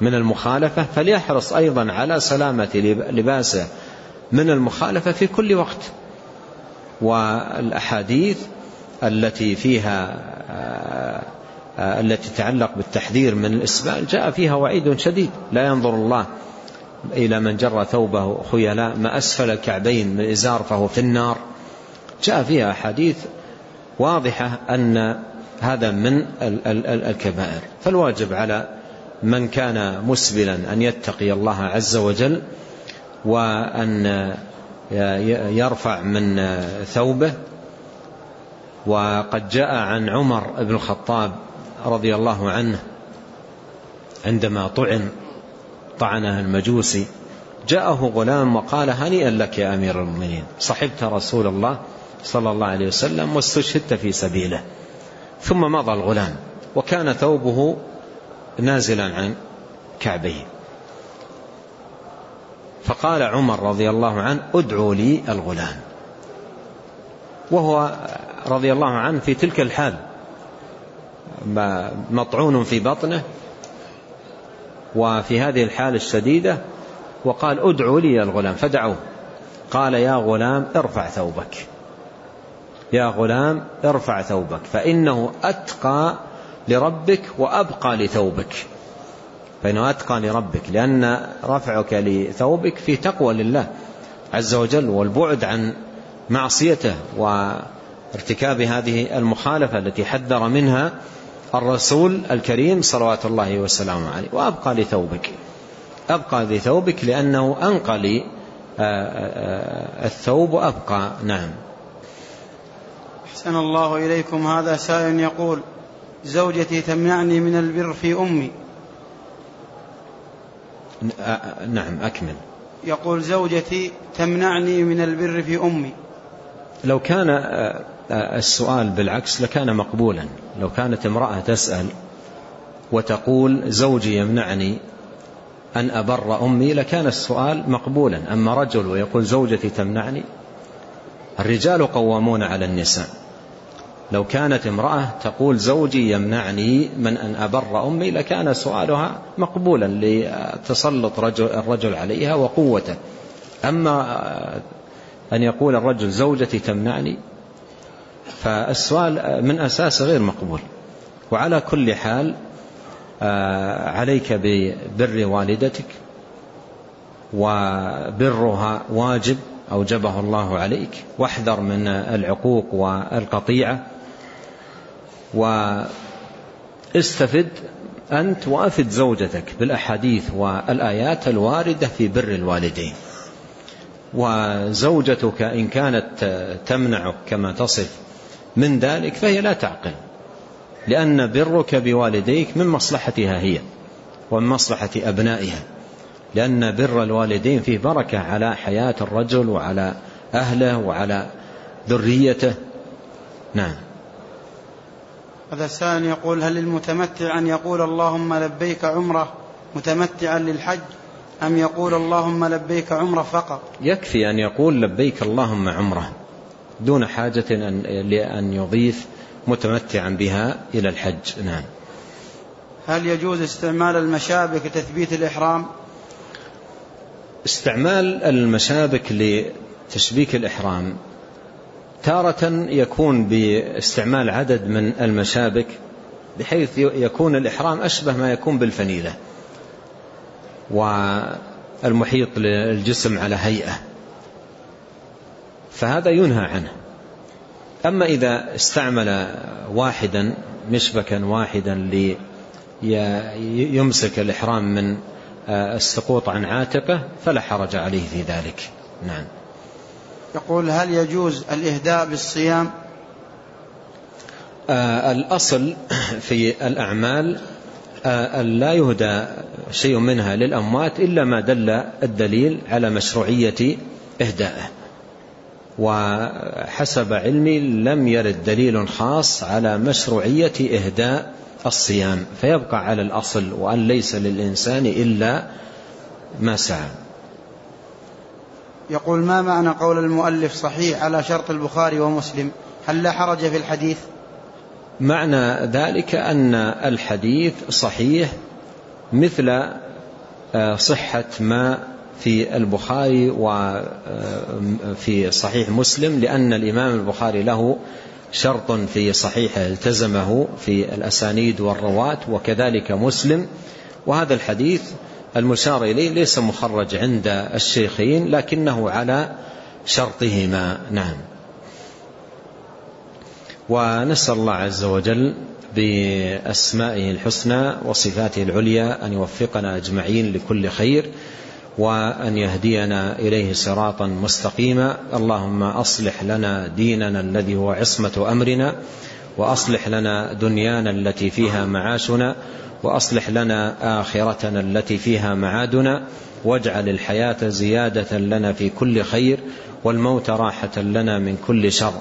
من المخالفة فليحرص أيضا على سلامة لباسه من المخالفة في كل وقت. والأحاديث التي فيها التي تتعلق بالتحذير من الإسبال جاء فيها وعيد شديد. لا ينظر الله إلى من جر ثوبه خيلاء ما أسفل الكعبين من إزار فهو في النار. جاء فيها أحاديث واضحة أن هذا من الكبائر. فالواجب على من كان مسبلا أن يتقي الله عز وجل وأن يرفع من ثوبه. وقد جاء عن عمر بن الخطاب رضي الله عنه عندما طعن طعنه المجوسي جاءه غلام وقال هنيئا لك يا أمير المؤمنين صحبت رسول الله صلى الله عليه وسلم واستشهدت في سبيله. ثم مضى الغلام وكان ثوبه نازلا عن كعبيه فقال عمر رضي الله عنه ادعوا لي الغلام. وهو رضي الله عنه في تلك الحال. مطعون في بطنه وفي هذه الحالة الشديدة وقال ادعوا لي الغلام فدعوه. قال يا غلام ارفع ثوبك. يا غلام ارفع ثوبك فإنه أتقى لربك وأبقى لثوبك. فإنه أتقى لربك لأن رفعك لثوبك في تقوى لله عز وجل والبعد عن معصيته وارتكاب هذه المخالفة التي حذر منها الرسول الكريم صلوات الله وسلامه عليه. وأبقى لثوبك. أبقى لثوبك لأنه أنقى لي آه، آه، الثوب وأبقى. نعم. أحسن الله إليكم. هذا سائل يقول زوجتي تمنعني من البر في أمي. نعم أكمل. يقول زوجتي تمنعني من البر في أمي. لو كان السؤال بالعكس لكان مقبولا. لو كانت امرأة تسأل وتقول زوجي يمنعني أن أبر أمي لكان السؤال مقبولا. أما رجل ويقول زوجتي تمنعني الرجال قوامون على النساء. لو كانت امرأة تقول زوجي يمنعني من أن أبر أمي لكان سؤالها مقبولا لتسلط رجل الرجل عليها وقوته. أما أن يقول الرجل زوجتي تمنعني فالسؤال من أساس غير مقبول. وعلى كل حال آه، عليك ببر والدتك وبرها واجب أوجبه الله عليك. واحذر من العقوق والقطيعة. واستفد أنت وأفد زوجتك بالأحاديث والآيات الواردة في بر الوالدين. وزوجتك إن كانت تمنعك كما تصف من ذلك فهي لا تعقل. لأن برك بوالديك من مصلحتها هي ومن مصلحة أبنائها. لأن بر الوالدين فيه بركة على حياة الرجل وعلى أهله وعلى ذريته. نعم. هذا السائل يقول هل المتمتع أن يقول اللهم لبيك عمره متمتعا للحج؟ أم يقول اللهم لبيك عمره فقط؟ يكفي أن يقول لبيك اللهم عمره. دون حاجة لأن يضيف متمتعا بها إلى الحج. نعم. هل يجوز استعمال المشابك لتثبيت الإحرام؟ استعمال المشابك لتشبيك الإحرام تارة يكون باستعمال عدد من المشابك بحيث يكون الإحرام أشبه ما يكون بالفنيلة والمحيط للجسم على هيئة. فهذا ينهى عنه. أما إذا استعمل واحدا مشبكا واحدا ليمسك الإحرام من السقوط عن عاتقه فلا حرج عليه في ذلك. نعم. يقول هل يجوز الإهداء بالصيام؟ آه الأصل في الأعمال آه لا يهدى شيء منها للأموات إلا ما دل الدليل على مشروعية إهدائه وحسب علمي لم يرد دليل خاص على مشروعية إهداء الصيام فيبقى على الأصل وأن ليس للإنسان إلا ما سعى. يقول ما معنى قول المؤلف صحيح على شرط البخاري ومسلم؟ هل لا حرج في الحديث؟ معنى ذلك أن الحديث صحيح مثل آه، صحة ما في البخاري وفي آه، صحيح مسلم لأن الإمام البخاري له شرط في صحيحه التزمه في الأسانيد والرواة وكذلك مسلم. وهذا الحديث المشار إليه ليس مخرج عند الشيخين لكنه على شرطهما. نعم. ونسأل الله عز وجل بأسمائه الحسنى وصفاته العليا أن يوفقنا أجمعين لكل خير. وأن يهدينا إليه صراطا مستقيما. اللهم أصلح لنا ديننا الذي هو عصمة أمرنا وأصلح لنا دنيانا التي فيها معاشنا وأصلح لنا آخرتنا التي فيها معادنا. واجعل الحياة زيادة لنا في كل خير والموت راحة لنا من كل شر.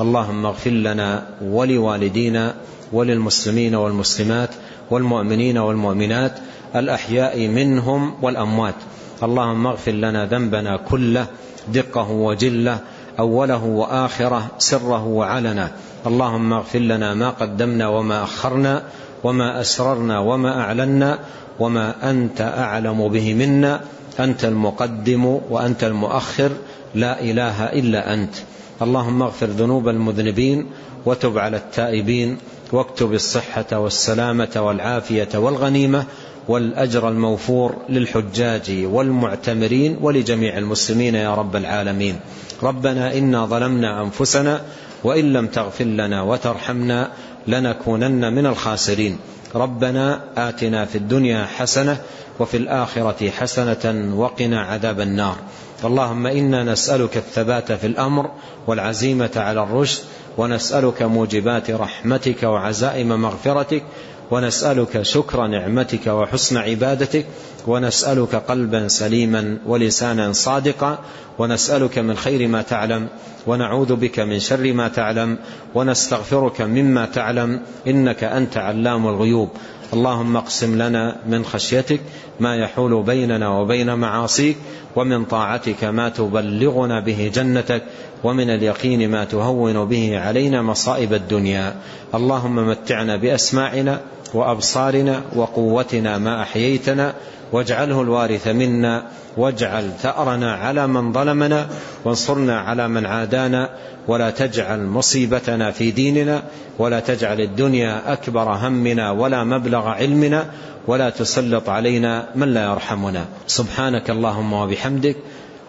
اللهم اغفر لنا ولوالدينا وللمسلمين والمسلمات والمؤمنين والمؤمنات الأحياء منهم والأموات. اللهم اغفر لنا ذنبنا كله دقه وجله أوله وآخره سره وعلنا اللهم اغفر لنا ما قدمنا وما أخرنا وما أسررنا وما أعلنا وما أنت أعلم به منا. أنت المقدم وأنت المؤخر لا إله إلا أنت. اللهم اغفر ذنوب المذنبين وتب على التائبين واكتب الصحة والسلامة والعافية والغنيمة. والأجر الموفور للحجاج والمعتمرين ولجميع المسلمين يا رب العالمين. ربنا إنا ظلمنا أنفسنا وإن لم تغفر لنا وترحمنا لنكونن من الخاسرين. ربنا آتنا في الدنيا حسنة وفي الآخرة حسنة وقنا عذاب النار. اللهم إنا نسألك الثبات في الأمر والعزيمة على الرشد ونسألك موجبات رحمتك وعزائم مغفرتك ونسألك شكر نعمتك وحسن عبادتك ونسألك قلبا سليما ولسانا صادقا ونسألك من خير ما تعلم ونعوذ بك من شر ما تعلم ونستغفرك مما تعلم إنك أنت علام الغيوب. اللهم اقسم لنا من خشيتك ما يحول بيننا وبين معاصيك ومن طاعتك ما تبلغنا به جنتك ومن اليقين ما تهون به علينا مصائب الدنيا. اللهم متعنا بأسماعنا وأبصارنا وقوتنا ما أحييتنا واجعله الوارث منا واجعل ثأرنا على من ظلمنا وانصرنا على من عادانا ولا تجعل مصيبتنا في ديننا ولا تجعل الدنيا أكبر همنا ولا مبلغ علمنا ولا تسلط علينا من لا يرحمنا. سبحانك اللهم وبحمدك